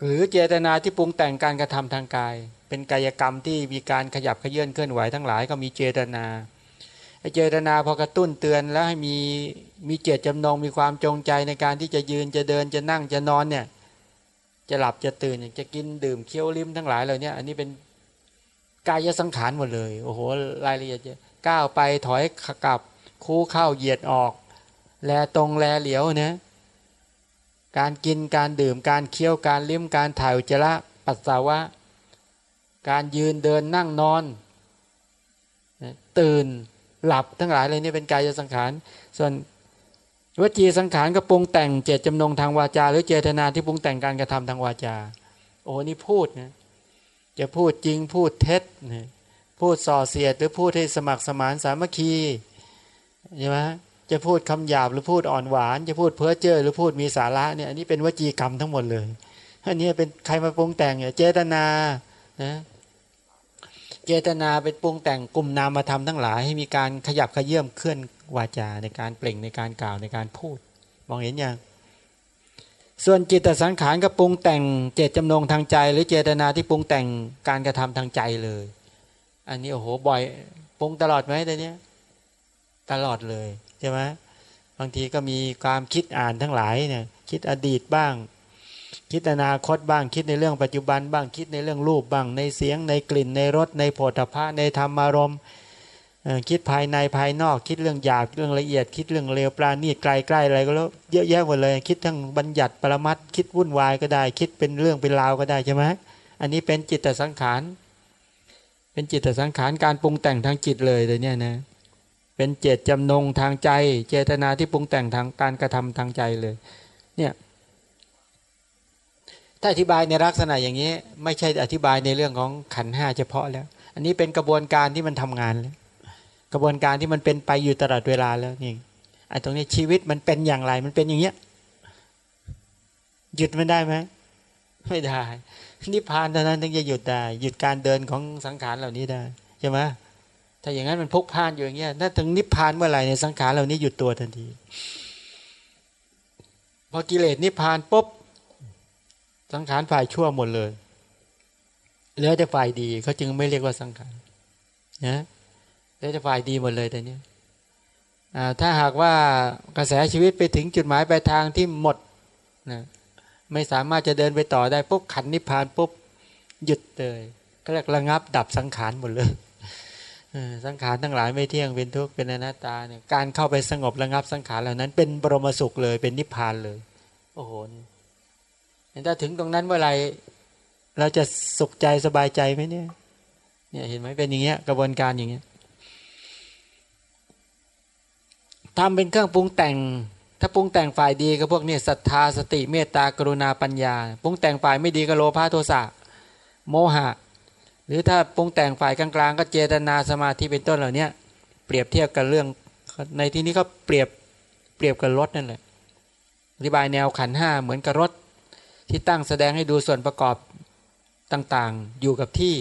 หรือเจตนาที่ปรุงแต่งการกระทำทางกาย เป็นกายกรรมที่มีการขยับเขยื่อนเคลื่อนไหวทั้งหลายก็มีเจตนาเจตนาพอกระตุ้นเตือนแล้วให้มี มีเจตจำนงมีความจงใจในการที่จะยืนจะเดินจะนั่งจะนอนเนี่ยจะหลับจะตื่นจะกินดื่มเคี้ยวลิ้มทั้งหลายเหล่านี้อันนี้เป็นกายสังขารหมดเลยโอ้โหรายละเอียดจะก้าวไปถอยกลับคู่เข้าเหยียดออก แลตรงแลเหลียวเนี่ยการกินการดื่มการเคี้ยวการลิ้มการถ่ายอุจจาระปัสสาวะ การยืนเดินนั่งนอน ตื่นหลับทั้งหลายเลยนี่เป็นกายสังขาร ส่วน วจีสังขารก็ปรุงแต่งเจตจำนงทางวาจา หรือเจตนาที่ปรุงแต่งการกระทำทางวาจา โอ้นี่พูดนะจะพูดจริงพูดเท็จนะพูดส่อเสียดหรือพูดให้สมัครสมานสามัคคีใช่ไหมจะพูดคำหยาบหรือพูดอ่อนหวาน จะพูดเพ้อเจ้อหรือพูดมีสาระเนี่ยอันนี้เป็นวจีกรรมทั้งหมดเลยอันนี้เป็นใครมาปรุงแต่งเนี่ยเจตนานะ เจตนาเป็นปรุงแต่งกลุ่มนามธรรมทั้งหลาย ให้มีการขยับขยื่มเคลื่อนวาจาในการเปล่งในการกล่าวในการพูด มองเห็นยังส่วนจิตสังขารก็ปรุงแต่งเจตจำนงทางใจ หรือเจตนาที่ปรุงแต่งการกระทำทางใจเลย อันนี้โอ้โหบ่อยปรุงตลอดไหมแต่เนี้ยตลอดเลยใช่ไหมบางทีก็มีความคิดอ่านทั้งหลายเนี่ยคิดอดีตบ้าง คิดอนาคตบ้างคิดในเรื่องปัจจุบันบ้างคิดในเรื่องรูปบ้างในเสียงในกลิ่นในรสในโผฏฐะในธรรมารมณ์คิดภายในภายนอกคิดเรื่องหยาบเรื่องละเอียด คิดเรื่องเลวปราณีตไกลใกล้อะไรก็แล้วเยอะแยะหมดเลย คิดทั้งบัญญัติปรมัตคิดวุ่นวายก็ได้ คิดเป็นเรื่องเป็นราวก็ได้ใช่ไหมอันนี้เป็นจิตสังขาร เป็นจิตสังขารการปรุงแต่งทางจิตเลยเลยเนี่ยนะเป็นเจตจำนงทางใจ เจตนาที่ปรุงแต่งทางการกระทำทางใจเลย เนี่ย ถ้าอธิบายในลักษณะอย่างนี้ ไม่ใช่อธิบายในเรื่องของขันห้าเฉพาะแล้ว อันนี้เป็นกระบวนการที่มันทำงานแล้วกระบวนการที่มันเป็นไปอยู่ตลอดเวลาแล้วนี่ไอ้ตรงนี้ชีวิตมันเป็นอย่างไรมันเป็นอย่างเงี้ยหยุดมันได้ไหมไม่ได้นิพพานเท่านั้นถึงจะหยุดได้ หยุดการเดินของสังขารเหล่านี้ได้ใช่ไหมถ้าอย่างนั้นมันพุกพานอยู่อย่างเงี้ยถ้าถึงนิพพานเมื่อไหร่ในสังขารเหล่านี้หยุดตัวทันทีพอกิเลสนิพพานปุ๊บ สังขารฝ่ายชั่วหมดเลยเหลือแต่ฝ่ายดีเขาจึงไม่เรียกว่าสังขารนะเหลือแต่ฝ่ายดีหมดเลยแต่เนี้ยถ้าหากว่ากระแสชีวิตไปถึงจุดหมายปลายทางที่หมดนะไม่สามารถจะเดินไปต่อได้ปุ๊บขันนิพพานปุ๊บหยุดเลยก็เรียกระงับดับสังขารหมดเลยสังขารทั้งหลายไม่เที่ยงเป็นทุกข์เป็นอนัตตาเนี่ยการเข้าไปสงบระงับสังขารเหล่านั้น เป็นบรมสุขเลยเป็นนิพพานเลย โอ้โห ถ้าถึงตรงนั้นเมื่อไหร่เราจะสุขใจสบายใจไหมเนี่ย เนี่ยเห็นไหมเป็นอย่างเงี้ยกระบวนการอย่างเงี้ยทำเป็นเครื่องปรุงแต่ง ถ้าปรุงแต่งฝ่ายดีก็พวกนี้ศรัทธาสติเมตตากรุณาปัญญา ปรุงแต่งฝ่ายไม่ดีก็โลภะโทสะโมหะ หรือถ้าปรุงแต่งฝ่ายกลางๆ ก็เจตนาสมาธิเป็นต้นเหล่านี้เปรียบเทียบกับเรื่องในที่นี้ก็เปรียบเปรียบกับรถนั่นแหละอธิบายแนวขันห้าเหมือนกับรถ ที่ตั้งแสดงให้ดูส่วนประกอบต่างๆ อยู่กับที่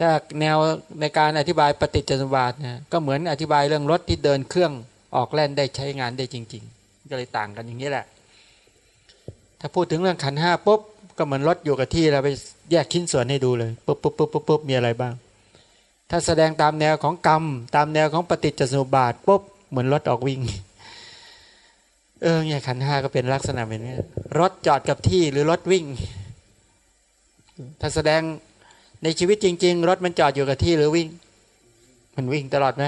ถ้าแนวในการอธิบายปฏิจจสมบัตินะก็เหมือนอธิบายเรื่องรถที่เดินเครื่องออกแล่นได้ใช้งานได้จริง ๆ ก็เลยต่างกันอย่างนี้แหละ ถ้าพูดถึงเรื่องขันห้าปุ๊บก็เหมือนรถอยู่กับที่เราไปแยกชิ้นส่วนให้ดูเลยปุ๊บปุ๊บปุ๊บปุ๊บปุ๊บมีอะไรบ้าง ถ้าแสดงตามแนวของกรรม ตามแนวของปฏิจจสมุปบาทปุ๊บเหมือนรถออกวิ่ง เออเนี่ยขันห้าก็เป็นลักษณะแบบนี้รถจอดกับที่หรือรถวิ่ง ถ้าแสดงในชีวิตจริง ๆ รถมันจอดอยู่กับที่หรือวิ่ง มันวิ่งตลอดไหม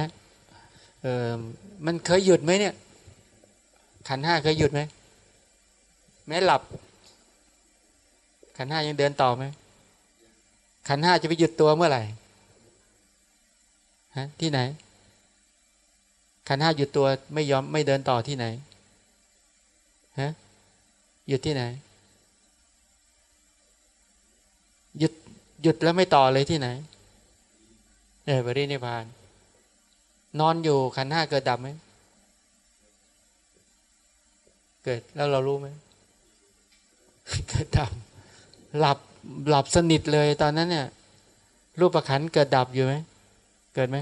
เออมันเคยหยุดไหมเนี่ย ขันห้าเคยหยุดไหมแม้หลับ ขันห้ายังเดินต่อไหมขันห้าจะไปหยุดตัวเมื่อไหร่ฮะที่ไหนขันห้าหยุดตัวไม่ยอมไม่เดินต่อที่ไหน ฮะหยุดที่ไหน หยุดหยุดแล้วไม่ต่อเลยที่ไหนเออบริณิพาน นอนอยู่ขันห้าเกิดดับไหมเกิดแล้วเรารู้ไหมเกิดดับ หลับหลับสนิทเลยตอนนั้นเนี่ย รูปประขันเกิดดับอยู่ไหมเกิดไหม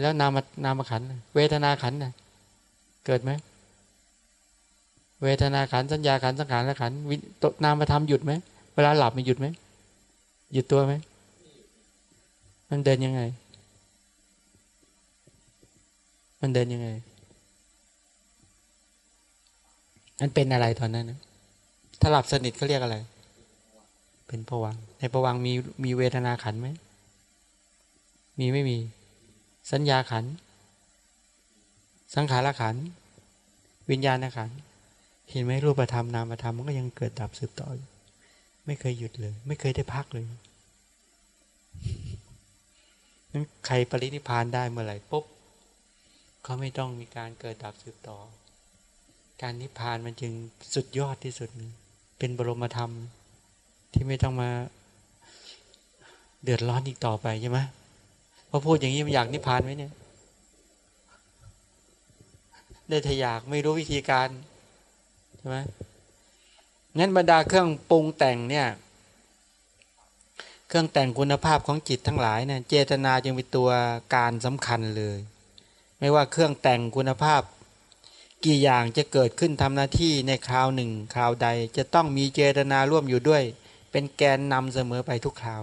แล้วนามนามขันเวทนาขันน่ะเกิดไหม เวทนาขันสัญญาขันสังขารและขันนามธรรมหยุดไหมเวลาหลับมันหยุดไหมหยุดตัวไหมมันเดินยังไง มันเดินยังไงมันเป็นอะไรตอนนั้นนะถ้าหลับสนิทเขาเรียกอะไร เป็นผวังในผวังมีมีเวทนาขันไหมมีไม่มี สัญญาขัน สังขารขัน วิญญาณขัน เห็นไหมรูปธรรมนามธรรมมันก็ยังเกิดดับสืบต่ออยู่ไม่เคยหยุดเลย ไม่เคยได้พักเลยนั้นใครปรินิพานได้เมื่อไหร่ปุ๊บเขาไม่ต้องมีการเกิดดับสืบต่อ การนิพพานมันจึงสุดยอดที่สุด เป็นบรมธรรมที่ไม่ต้องมาเดือดร้อนอีกต่อไปใช่ไหมพอพูดอย่างนี้มันอยากนิพพานไหมเนี่ย ได้ทอยากไม่รู้วิธีการ ช่ไหมงั้นบรรดาเครื่องปรุงแต่งเนี่ย เครื่องแต่งคุณภาพของจิตทั้งหลายเนี่ย เจตนาจึงเป็นตัวการสำคัญเลย ไม่ว่าเครื่องแต่งคุณภาพ กี่อย่างจะเกิดขึ้นทำหน้าที่ในคราวหนึ่งคราวใด จะต้องมีเจตนาร่วมอยู่ด้วย เป็นแกนนำเสมอไปทุกคราว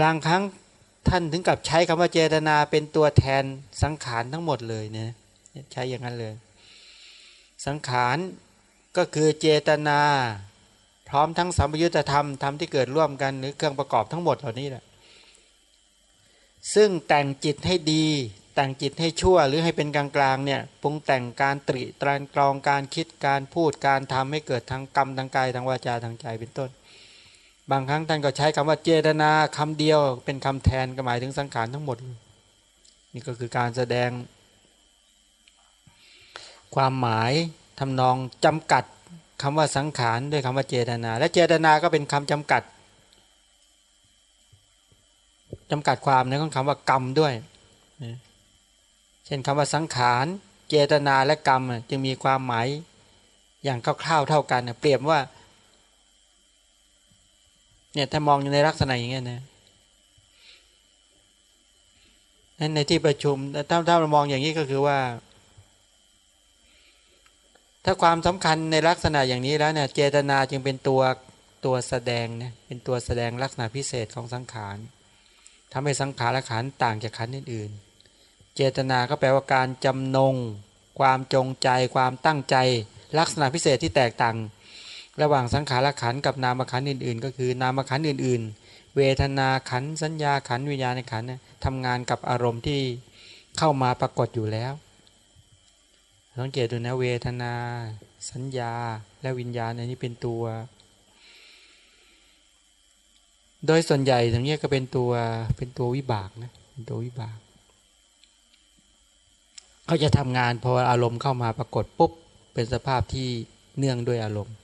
บางครั้งท่านถึงกับใช้คำว่าเจตนาเป็นตัวแทนสังขารทั้งหมดเลยเนี่ยใช้อย่างนั้นเลย สังขาร ก็คือเจตนา พร้อมทั้งสัมยุญธรรมธรรมที่เกิดร่วมกันหรือเครื่องประกอบทั้งหมดเหล่านี้แหละซึ่งแต่งจิตให้ดี แต่งจิตให้ชั่วหรือให้เป็นกลางๆเนี่ยปรุงแต่งการตรีตรานกรองการคิดการพูดการทำให้เกิดทางกรรมทางกายทางวาจาทางใจเป็นต้น บางครั้งท่านก็ใช้คำว่าเจตนาคำเดียวเป็นคำแทนก็หมายถึงสังขารทั้งหมด นี่ก็คือการแสดงความหมาย ทำนองจำกัดคำว่าสังขารด้วยคำว่าเจตนา และเจตนาก็เป็นคำจำกัดจำกัดความในของคำว่ากรรมด้วย เช่นคำว่าสังขาร เจตนาและกรรมจึงมีความหมายอย่างคร่าวๆเท่ากันเปรียบว่าเนี่ยถ้ามองอยู่ในลักษณะอย่างเงี้ยนะนั้นในที่ประชุมถ้าถ้าเรามองอย่างนี้ก็คือว่า ถ้าความสำคัญในลักษณะอย่างนี้แล้วเนี่ยเจตนาจึงเป็นตัวตัวแสดงเนี่ยเป็นตัวแสดงลักษณะพิเศษของสังขารทำให้สังขารขันต่างจากขันอื่นๆ เจตนาก็แปลว่าการจำนง ความจงใจ ความตั้งใจ ลักษณะพิเศษที่แตกต่าง ระหว่างสังขารขันกับนามขันอื่น ๆ ก็คือนามขันอื่น ๆ เวทนาขันสัญญาขันวิญญาณขันเนี่ยทำงานกับอารมณ์ที่เข้ามาปรากฏอยู่แล้ว สังเกตดูนะเวทนา สัญญา และวิญญาณอันนี้เป็นตัว โดยส่วนใหญ่ตรงนี้ก็เป็นตัวเป็นตัววิบากนะเป็นตัววิบากเขาจะทำงานพออารมณ์เข้ามาปรากฏปุ๊บเป็นสภาพที่เนื่องด้วยอารมณ์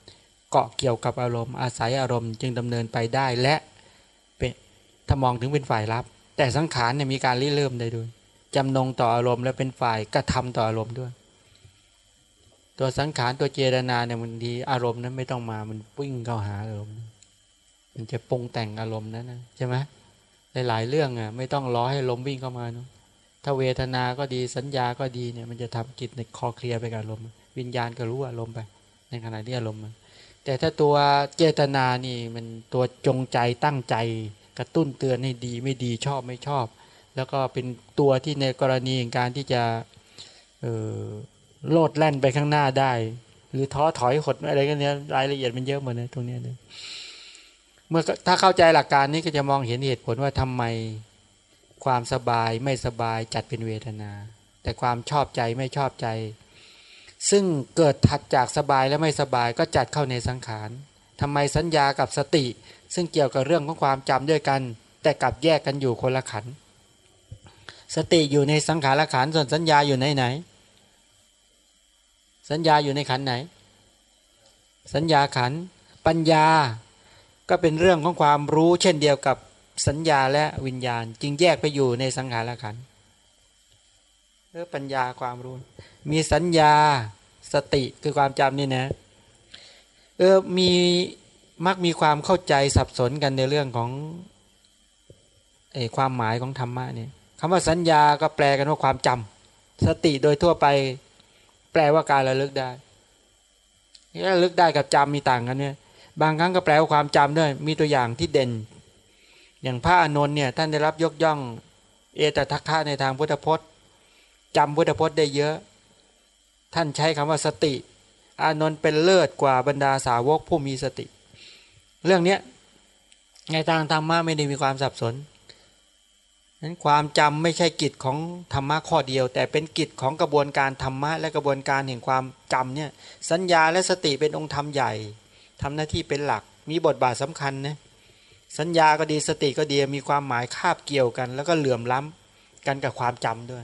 เกาะเกี่ยวกับอารมณ์ อาศัยอารมณ์จึงดำเนินไปได้และเป็นถ้ามองถึงเป็นฝ่ายรับ แต่สังขารเนี่ยมีการริเริ่มได้ด้วยจำนงต่ออารมณ์และเป็นฝ่ายกระทำต่ออารมณ์ด้วย ตัวสังขารตัวเจตนาเนี่ยมันดีอารมณ์นั้นไม่ต้องมามันวิ่งเข้าหาอารมณ์มันจะปรุงแต่งอารมณ์นั้นนะใช่ไหมหลายๆเรื่องอะไม่ต้องรอให้ลมวิ่งเข้ามาเนาะถ้าเวทนาก็ดีสัญญาก็ดีเนี่ย มันจะทำกิจในคอเคลียร์ไปกับอารมณ์วิญญาณก็รู้อารมณ์ไป ในขณะที่อารมณ์แต่ถ้าตัวเจตนานี่มันตัวจงใจตั้งใจ กระตุ้นเตือนให้ดีไม่ดีชอบไม่ชอบ แล้วก็เป็นตัวที่ในกรณีการที่จะ โลดแล่นไปข้างหน้าได้ หรือท้อถอยหดอะไรกันเนี้ยรายละเอียดมันเยอะหมดเลยตรงนี้เลยเมื่อถ้าเข้าใจหลักการนี้ก็จะมองเห็นเหตุผลว่าทำไมความสบายไม่สบายจัดเป็นเวทนา แต่ความชอบใจไม่ชอบใจ ซึ่งเกิดถัดจากสบายและไม่สบายก็จัดเข้าในสังขารทำไมสัญญากับสติ ซึ่งเกี่ยวกับเรื่องของความจำด้วยกัน แต่กลับแยกกันอยู่คนละขัน สติอยู่ในสังขารขันส่วนสัญญาอยู่ในไหน สัญญาอยู่ในขันไหน สัญญาขัน ปัญญาก็เป็นเรื่องของความรู้เช่นเดียวกับสัญญาและวิญญาณ จึงแยกไปอยู่ในสังขารขันเรื่องปัญญาความรู้ มีสัญญาสติคือความจำนี่นะเออมีมักมีความเข้าใจสับสนกันในเรื่องของเอความหมายของธรรมะเนี่ยคำว่าสัญญาก็แปลกันว่าความจำสติโดยทั่วไป แปลว่าการระลึกได้ระลึกได้กับจำมีต่างกันเนี่ยบางครั้งก็แปลว่าความจำด้วย มีตัวอย่างที่เด่น อย่างพระอานนท์เนี่ยท่านได้รับยกย่อง เอตทัคคะในทางพุทธพจน์จำพุทธพจน์ได้เยอะ ท่านใช้คำว่าสติ อานนท์เป็นเลิศกว่าบรรดาสาวกผู้มีสติ เรื่องเนี้ยในทางธรรมะไม่ได้มีความสับสน นั้นความจำไม่ใช่กิจของธรรมะข้อเดียว แต่เป็นกิจของกระบวนการธรรมะและกระบวนการแห่งความจำเนี่ยสัญญาและสติเป็นองค์ธรรมใหญ่ทำหน้าที่เป็นหลักมีบทบาทสำคัญนะสัญญาก็ดีสติก็ดีมีความหมายคาบเกี่ยวกัน แล้วก็เหลื่อมล้ำกันกับความจำด้วย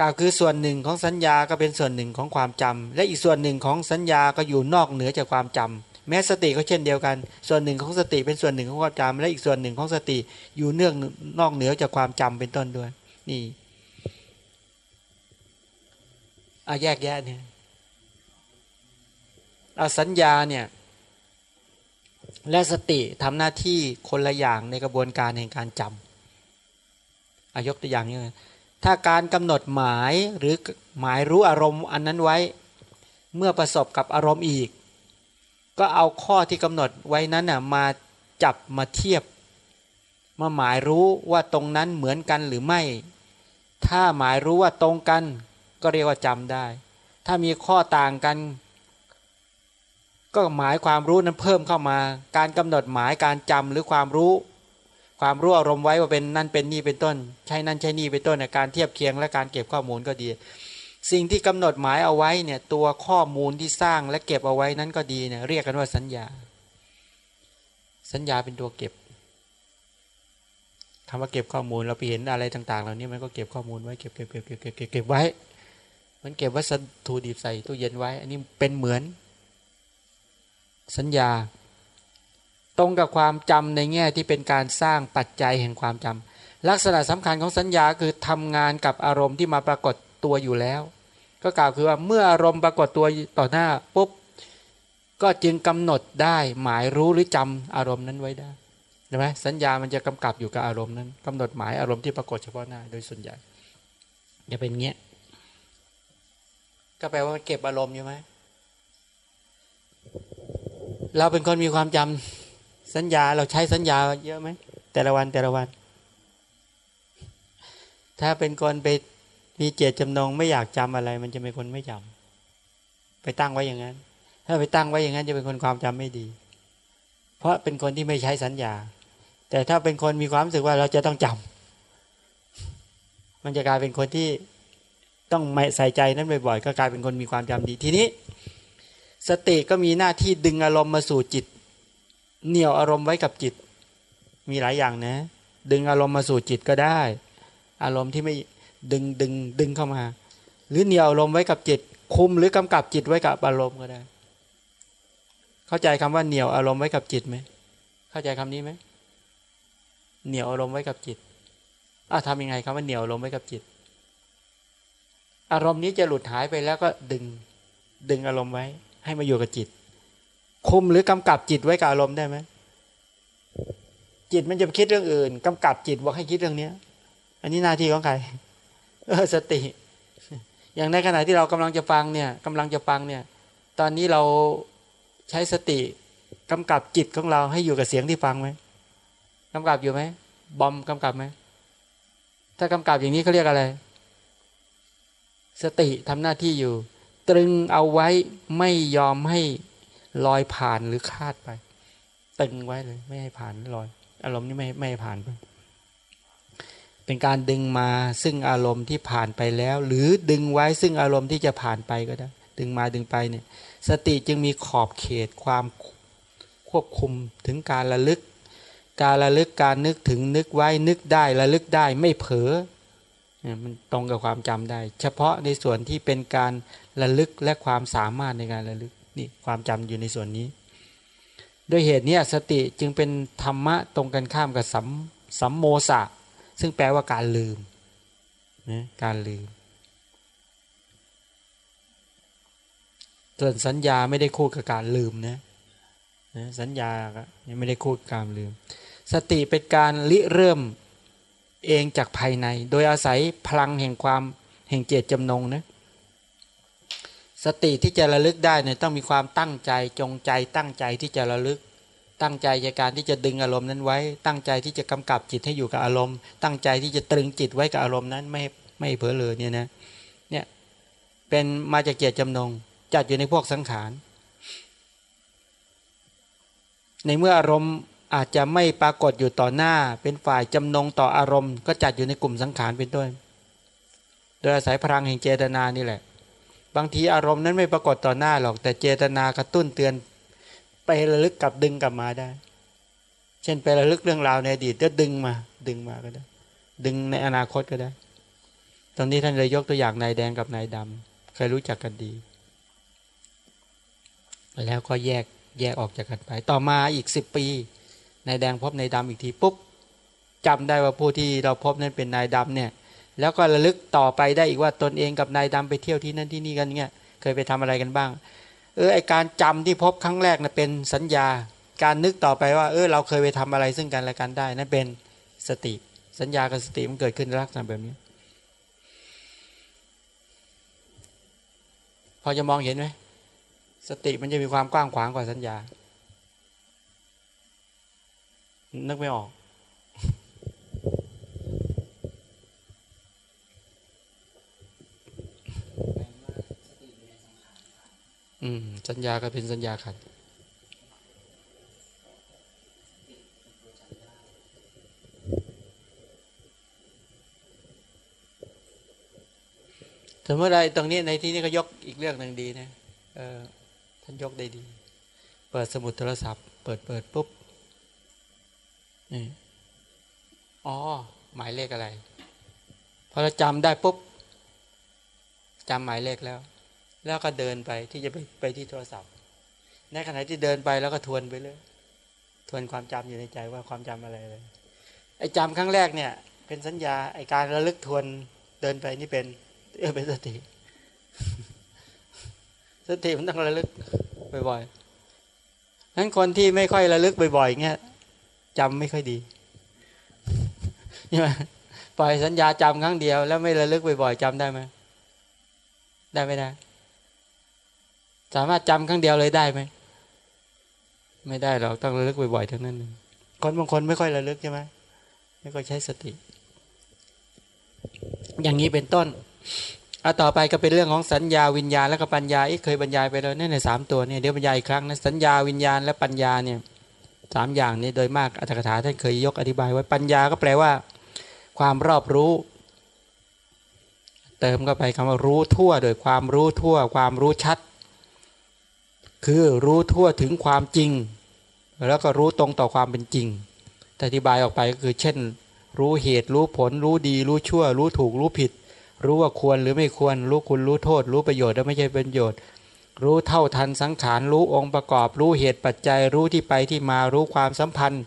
กล่าวคือส่วนหนึ่งของสัญญาก็เป็นส่วนหนึ่งของความจำและอีกส่วนหนึ่งของสัญญาก็อยู่นอกเหนือจากความจำ แม้สติก็เช่นเดียวกัน ส่วนหนึ่งของสติเป็นส่วนหนึ่งของความจำและอีกส่วนหนึ่งของสติอยู่เนื่องนอกเหนือจากความจำเป็นต้นด้วย นี่อาแยกแยะเนี่ยเอาสัญญาเนี่ยและสติทำหน้าที่คนละอย่างในกระบวนการแห่งการจำอายกตัวอย่างนี้ถ้าการกำหนดหมายหรือหมายรู้อารมณ์อันนั้นไว้ เมื่อประสบกับอารมณ์อีก ก็เอาข้อที่กำหนดไว้นั้นน่ะมาจับมาเทียบ มาหมายรู้ว่าตรงนั้นเหมือนกันหรือไม่ ถ้าหมายรู้ว่าตรงกันก็เรียกว่าจำได้ ถ้ามีข้อต่างกัน ก็หมายความรู้นั้นเพิ่มเข้ามา การกำหนดหมายการจำหรือความรู้ ความรู้อารมณ์ไว้ว่าเป็นนั่นเป็นนี่เป็นต้น ใช่นั่นใช่นี่เป็นต้นในการเทียบเคียงและการเก็บข้อมูลก็ดี สิ่งที่กำหนดหมายเอาไว้เนี่ยตัวข้อมูลที่สร้างและเก็บเอาไว้นั้นก็ดีเนี่ยเรียกกันว่าสัญญา สัญญาเป็นตัวเก็บคำว่าเก็บข้อมูลเราไปเห็นอะไรต่างๆ เหล่านี้มันก็เก็บข้อมูลไว้เก็บเก็บเก็บเก็บเก็บเก็บไว้ มันเก็บวัสดุดิบใส่ตู้เย็นไว้ อันนี้เป็นเหมือน สัญญา ตรงกับความจำในแง่ที่เป็นการสร้างปัจจัยแห่งความจำลักษณะสำคัญของสัญญาคือทำงานกับอารมณ์ที่มาปรากฏ ตัวอยู่แล้ว ก็กล่าวคือว่าเมื่ออารมณ์ปรากฏตัวต่อหน้าปุ๊บก็จึงกำหนดได้หมายรู้หรือจำอารมณ์นั้นไว้ได้ใช่ไหมสัญญามันจะกำกับอยู่กับอารมณ์นั้นกำหนดหมายอารมณ์ที่ปรากฏเฉพาะหน้าโดยส่วนใหญ่จะเป็นเงี้ยก็แปลว่าเก็บอารมณ์อยู่ไหมเราเป็นคนมีความจำสัญญาเราใช้สัญญาเยอะไหมแต่ละวันแต่ละวัน ถ้าเป็นคนไป มีเจตจำนงไม่อยากจำอะไร มันจะเป็นคนไม่จำไปตั้งไว้อย่างนั้น ถ้าไปตั้งไว้อย่างนั้นจะเป็นคนความจำไม่ดี เพราะเป็นคนที่ไม่ใช้สัญญา แต่ถ้าเป็นคนมีความรู้สึกว่าเราจะต้องจำมันจะกลายเป็นคนที่ต้องไม่ใส่ใจนั้นบ่อยๆก็กลายเป็นคนมีความจำดีทีนี้ สติก็มีหน้าที่ดึงอารมณ์มาสู่จิต เหนี่ยวอารมณ์ไว้กับจิต มีหลายอย่างนะ ดึงอารมณ์มาสู่จิตก็ได้ อารมณ์ที่ไม่ ดึงดึงดึงเข้ามา หรือเหนี่ยวอารมณ์ไว้กับจิต คุมหรือกำกับจิตไว้กับอารมณ์ก็ได้ เข้าใจคำว่าเหนี่ยวอารมณ์ไว้กับจิตไหมเข้าใจคำนี้ไหมเหนี่ยวอารมณ์ไว้กับจิตอะทำยังไงครับว่าเหนี่ยวอารมณ์ไว้กับจิต อารมณ์นี้จะหลุดหายไปแล้วก็ดึงดึงอารมณ์ไว้ ให้มาอยู่กับจิต คุมหรือกำกับจิตไว้กับอารมณ์ได้ไหมจิตมันจะไปคิดเรื่องอื่นกำกับจิตว่าให้คิดเรื่องเนี้ย อันนี้หน้าที่ของใคร เออสติ อย่างในขณะที่เรากำลังจะฟังเนี่ยกำลังจะฟังเนี่ย ตอนนี้เราใช้สติกำกับจิตของเราให้อยู่กับเสียงที่ฟังไหมกำกับอยู่ไหมบอมกำกับไหมถ้ากำกับอย่างนี้เขาเรียกอะไร สติทำหน้าที่อยู่ ตรึงเอาไว้ไม่ยอมให้ลอยผ่านหรือคาดไป ตึงไว้เลย ไม่ให้ผ่านลอย อารมณ์นี้ไม่ไม่ให้ผ่านไป เป็นการดึงมาซึ่งอารมณ์ที่ผ่านไปแล้ว หรือดึงไว้ซึ่งอารมณ์ที่จะผ่านไปก็ได้ ดึงมาดึงไปเนี่ยสติจึงมีขอบเขตความควบคุมถึงการระลึก การระลึกการนึกถึงนึกไว้นึกได้ระลึกได้ไม่เผลอมันตรงกับความจำได้ เฉพาะในส่วนที่เป็นการระลึกและความสามารถในการระลึกนี่ความจำอยู่ในส่วนนี้ ด้วยเหตุนี้สติจึงเป็นธรรมะตรงกันข้ามกับสัมสัมโมสะ ซึ่งแปลว่าการลืมนะการลืมส่วนสัญญาไม่ได้คู่กับการลืมนะนะสัญญายังไม่ได้คู่กับการลืม สติเป็นการริเริ่มเองจากภายใน โดยอาศัยพลังแห่งความแห่งเจตจำนงนะสติที่จะระลึกได้เนี่ยต้องมีความตั้งใจจงใจตั้งใจที่จะระลึก ตั้งใจในการที่จะดึงอารมณ์นั้นไว้ ตั้งใจที่จะกำกับจิตให้อยู่กับอารมณ์ ตั้งใจที่จะตรึงจิตไว้กับอารมณ์นั้นไม่ไม่เผลอเลยเนี่ยนะเนี่ยเป็นมาจากเจตจำนงจัดอยู่ในพวกสังขารในเมื่ออารมณ์อาจจะไม่ปรากฏอยู่ต่อหน้า เป็นฝ่ายจำนงต่ออารมณ์ ก็จัดอยู่ในกลุ่มสังขารเป็นต้นโดยอาศัยพลังแห่งเจตนานี่แหละ บางทีอารมณ์นั้นไม่ปรากฏต่อหน้าหรอกแต่เจตนากระตุ้นเตือน ประลึกกลับดึงกลับมาได้ เช่นไประลึกเรื่องราวในอดีตก็ดึงมา ดึงมาก็ได้ ดึงในอนาคตก็ได้ ตรงนี้ท่านเลยยกตัวอย่างนายแดงกับนายดำเคยรู้จักกันดี แล้วก็แยกแยกออกจากกันไป ต่อมาอีกสิบปีนายแดงพบนายดำอีกทีปุ๊บจำได้ว่าผู้ที่เราพบนั้นเป็นนายดำเนี่ย แล้วก็ระลึกต่อไปได้อีกว่าตนเองกับนายดำไปเที่ยวที่นั่นที่นี่กันเงี้ยเคยไปทำอะไรกันบ้าง ออไอการจำที่พบครั้งแรกนะเป็นสัญญา การนึกต่อไปว่า เออเราเคยไปทำอะไรซึ่งกันและกันได้นั่นเป็นสติ สัญญากับสติมันเกิดขึ้นลักษณะแบบนี้ พอจะมองเห็นไหมสติมันจะมีความกว้างขวางกว่าสัญญา นึกไม่ออก อืม สัญญาก็เป็นสัญญาขัดแต่เมื่อไรตรงนี้ในที่นี้ก็ยกอีกเรื่องหนึ่งดีนะเออท่านยกได้ดี เปิดสมุดโทรศัพท์ เปิดเปิดปุ๊บนี่อ๋อ หมายเลขอะไรพอเราจำได้ปุ๊บจำหมายเลขแล้ว แล้วก็เดินไปที่จะไปไปที่โทรศัพท์ ในขณะที่เดินไปแล้วก็ทวนไปเลยทวนความจำอยู่ในใจว่าความจำอะไรเลยไอ้จำครั้งแรกเนี่ย เป็นสัญญาไอ้การระลึกทวนเดินไปนี่เป็นเออเป็นสติ สติมันต้องระลึกบ่อยๆนั้นคนที่ไม่ค่อยระลึกบ่อยๆเงี้ยจำไม่ค่อยดีใช่ไหมปล่อยสัญญาจำครั้งเดียว แล้วไม่ระลึกบ่อยๆจำได้ไหมได้ไม่ได้ สามารถจำครั้งเดียวเลยได้ไหม ไม่ได้เราต้องระลึกบ่อยๆทั้งนั้นคนบางคนไม่ค่อยระลึกใช่ไหมไม่ค่อยใช้สติ อย่างนี้เป็นต้นเอาต่อไปก็เป็นเรื่องของสัญญาวิญญาณและก็ปัญญาอีกเคยบรรยายไปแล้วนี่ในสามตัวเนี่ยเดี๋ยวบรรยายอีกครั้งนะสัญญาวิญญาณและปัญญาเนี่ยสามอย่างนี้โดยมากอัตถกถาท่านเคยยกอธิบายไว้ปัญญาก็แปลว่า ความรอบรู้ เติมก็ไปคำว่ารู้ทั่ว โดยความรู้ทั่ว ความรู้ชัด คือรู้ทั่วถึงความจริง แล้วก็รู้ตรงต่อความเป็นจริงอธิบายออกไปก็คือ เช่น รู้เหตุรู้ผล รู้ดี รู้ชั่ว รู้ถูก รู้ผิด รู้ว่าควรหรือไม่ควร รู้คุณรู้โทษ รู้ประโยชน์และไม่ใช่ประโยชน์ รู้เท่าทันสังขารรู้องค์ประกอบ รู้เหตุปัจจัย รู้ที่ไปที่มารู้ความสัมพันธ์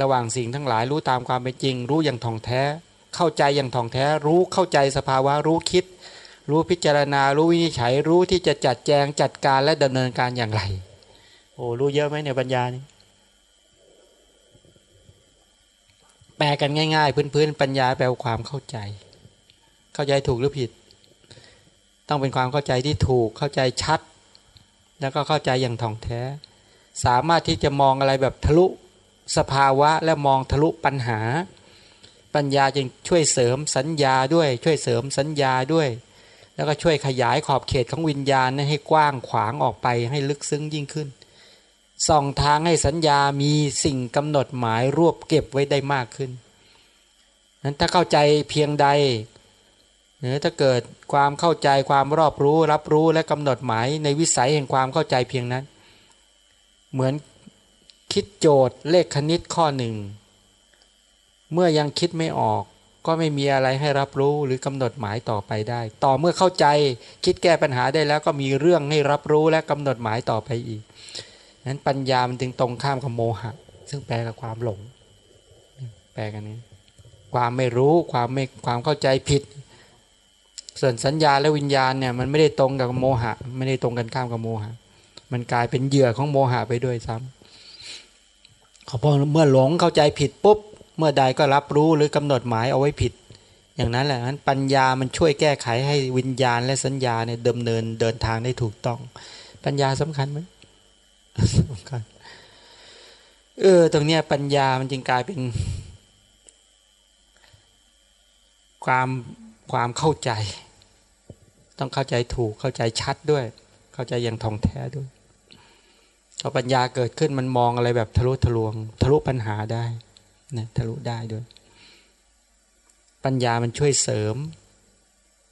ระหว่างสิ่งทั้งหลายรู้ตามความเป็นจริง รู้อย่างท่องแท้ เข้าใจอย่างท่องแท้ รู้เข้าใจสภาวะรู้คิด รู้พิจารณา รู้วินิจฉัย รู้ที่จะจัดแจงจัดการและดำเนินการอย่างไร โอ้รู้เยอะไหมเนี่ยปัญญานี่แปลกันง่ายๆ พื้นๆปัญญาแปลความเข้าใจ เข้าใจถูกหรือผิด ต้องเป็นความเข้าใจที่ถูกเข้าใจชัด แล้วก็เข้าใจอย่างท่องแท้ สามารถที่จะมองอะไรแบบทะลุสภาวะและมองทะลุปัญหา ปัญญาจึงช่วยเสริมสัญญาด้วย ช่วยเสริมสัญญาด้วย แล้วก็ช่วยขยายขอบเขตของวิญญาณให้กว้างขวางออกไปให้ลึกซึ้งยิ่งขึ้น ส่องทางให้สัญญามีสิ่งกำหนดหมายรวบเก็บไว้ได้มากขึ้น นั้นถ้าเข้าใจเพียงใดเนือถ้าเกิดความเข้าใจความรอบรู้ รับรู้และกำหนดหมายในวิสัยแห่งความเข้าใจเพียงนั้น เหมือนคิดโจทย์เลขคณิตข้อหนึ่ง เมื่อยังคิดไม่ออก ก็ไม่มีอะไรให้รับรู้หรือกำหนดหมายต่อไปได้ ต่อเมื่อเข้าใจคิดแก้ปัญหาได้แล้วก็มีเรื่องให้รับรู้และกำหนดหมายต่อไปอีกนั้นปัญญามันจึงตรงข้ามกับโมหะ ซึ่งแปลกับความหลง แปลกันนี้ ความไม่รู้ความไม่ความเข้าใจผิด ส่วนสัญญาและวิญญาณเนี่ยมันไม่ได้ตรงกับโมหะ ไม่ได้ตรงกันข้ามกับโมหะ มันกลายเป็นเหยื่อของโมหะไปด้วยซ้ำขอพอเมื่อหลงเข้าใจผิดปุ๊บ เมื่อใดก็รับรู้หรือกำหนดหมายเอาไว้ผิด อย่างนั้นแหละนั้นปัญญามันช่วยแก้ไขให้วิญญาณและสัญญาเนี่ยดำเนินเดินทางได้ถูกต้อง ปัญญาสำคัญไหมสำคัญเออตรงเนี้ยปัญญามันจึงกลายเป็น ความความเข้าใจ ต้องเข้าใจถูกเข้าใจชัดด้วย เข้าใจอย่างท่องแท้ด้วยพอปัญญาเกิดขึ้นมันมองอะไรแบบทะลุทะลวง ทะลุปัญหาได้ นะทะลุได้ด้วย ปัญญามันช่วยเสริม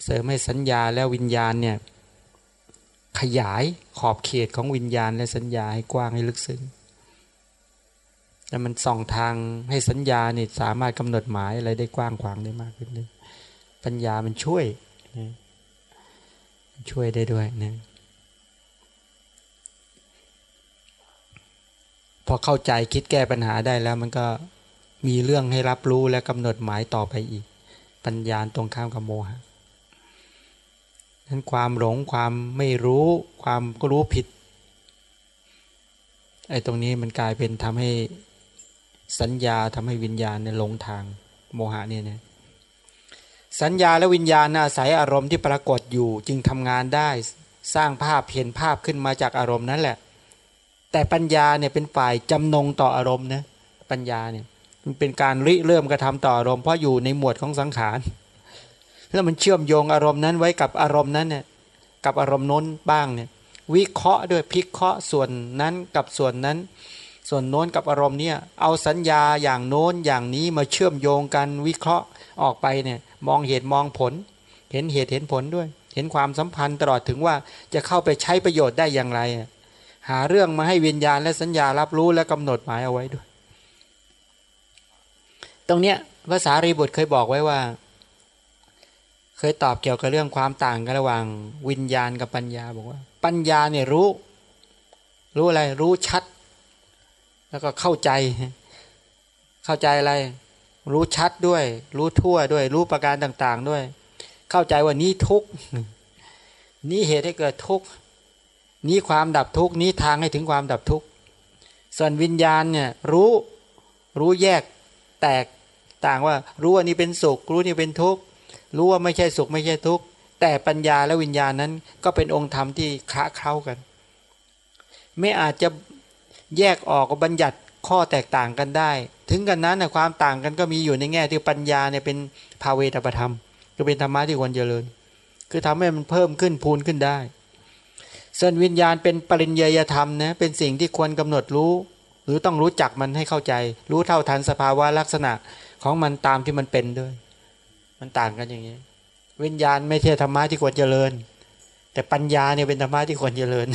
เสริมให้สัญญาและวิญญาณเนี่ยขยายขอบเขตของวิญญาณและสัญญาให้กว้างให้ลึกซึ้งแล้วมันส่องทางให้สัญญาเนี่ยสามารถกำหนดหมายอะไรได้กว้างขวางได้มากขึ้นด้วยปัญญามันช่วยนะช่วยได้ด้วยนะพอเข้าใจคิดแก้ปัญหาได้แล้วมันก็ มีเรื่องให้รับรู้และกำหนดหมายต่อไปอีก ปัญญาตรงข้ามกับโมหะนั้นความหลงความไม่รู้ความก็รู้ผิดไอ้ตรงนี้มันกลายเป็นทำให้สัญญาทำให้วิญญาณเนี่ยหลงทางโมหะเนี่ยเนี่ยสัญญาและวิญญาณอาศัยอารมณ์ที่ปรากฏอยู่จึงทำงานได้สร้างภาพเห็นภาพขึ้นมาจากอารมณ์นั้นแหละ แต่ปัญญาเนี่ยเป็นฝ่ายจำนงต่ออารมณ์นะปัญญาเนี่ย มันเป็นการริเริ่มกระทำต่ออารมณ์เพราะอยู่ในหมวดของสังขาร แล้วมันเชื่อมโยงอารมณ์นั้นไว้กับอารมณ์นั้นเนี่ยกับอารมณ์น้นบ้างเนี่ยวิเคราะห์ด้วยพิเคราะห์ส่วนนั้นกับส่วนนั้น ส่วนโน้นกับอารมณ์เนี่ยเอาสัญญาอย่างโน้นอย่างนี้มาเชื่อมโยงกันวิเคราะห์ออกไปเนี่ยมองเหตุมองผล เห็นเหตุเห็นผลด้วย เห็นความสัมพันธ์ตลอดถึงว่าจะเข้าไปใช้ประโยชน์ได้อย่างไร หาเรื่องมาให้วิญญาณและสัญญารับรู้และกำหนดหมายเอาไว้ด้วย ตรงเนี้ยภาษารีบุตรเคยบอกไว้ว่า เคยตอบเกี่ยวกับเรื่องความต่างกันระหว่าง วิญญาณกับปัญญาบอกว่า ปัญญาเนี่ยรู้ รู้อะไร รู้ชัด แล้วก็เข้าใจ เข้าใจอะไร รู้ชัดด้วย รู้ทั่วด้วย รู้ประการต่าง ๆ ด้วย เข้าใจว่านี้ทุกนี้เหตุให้เกิดทุกนี้ความดับทุกนี้ทางให้ถึงความดับทุกส่วนวิญญาณเนี่ยรู้รู้แยกแตก ต่างว่ารู้ว่านี่เป็นสุข รู้นี่เป็นทุกข์รู้ว่าไม่ใช่สุขไม่ใช่ทุกข์แต่ปัญญาและวิญญาณนั้นก็เป็นองค์ธรรมที่คละเคล้ากัน ไม่อาจจะแยกออกบัญญัติข้อแตกต่างกันได้ ถึงกันนั้นนะความต่างกันก็มีอยู่ในแง่ที่ปัญญาเนี่ยเป็นภาเวตประธรรมก็เป็นธรรมะที่ควรเจริญ คือทำให้มันเพิ่มขึ้นพูนขึ้นได้ส่วนวิญญาณเป็นปริญญาธรรมนะเป็นสิ่งที่ควรกำหนดรู้ หรือต้องรู้จักมันให้เข้าใจ รู้เท่าทันสภาวะลักษณะ ของมันตามที่มันเป็นด้วย มันต่างกันอย่างนี้วิญญาณไม่ใช่ธรรมะที่ควรเจริญ แต่ปัญญาเนี่ยเป็นธรรมะที่ควรเจริญ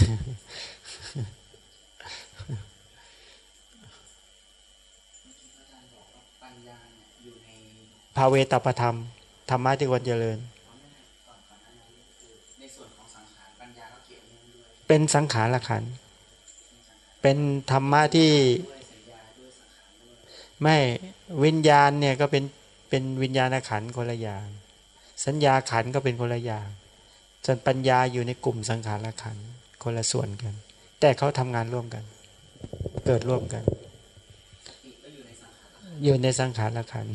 ภาเวตประธรรมธรรมะที่ควรเจริญ เป็นสังขารละขันเป็นธรรมะที่ไม่ วิญญาณเนี่ยก็เป็นเป็นวิญญาณขันคนละอย่าง สัญญาขันก็เป็นคนละอย่างส่วนปัญญาอยู่ในกลุ่มสังขารขันคนละส่วนกัน แต่เขาทำงานร่วมกัน เกิดร่วมกัน อยู่ในสังขารขัน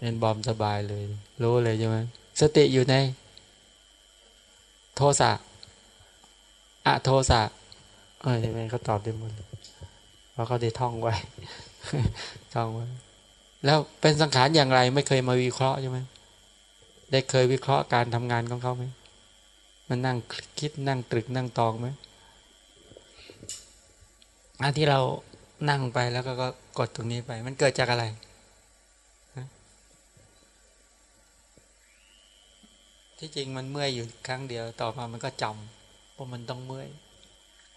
เป็นบอมสบายเลย รู้เลยใช่ไหมสติอยู่ใน โทสะอะโทสะ เออทำไมเขาตอบได้หมดเพราะเขาได้ท่องไว้ท่องไว้ แล้วเป็นสังขารอย่างไร ไม่เคยมาวิเคราะห์ใช่ไหมได้เคยวิเคราะห์การทำงานของเขาไหมมันนั่งคิดนั่งตรึกนั่งตองไหมอันที่เรานั่งไปแล้วก็กดตรงนี้ไป มันเกิดจากอะไรที่จริงมันเมื่อยอยู่ครั้งเดียวต่อมามันก็จำเพราะมันต้องเมื่อย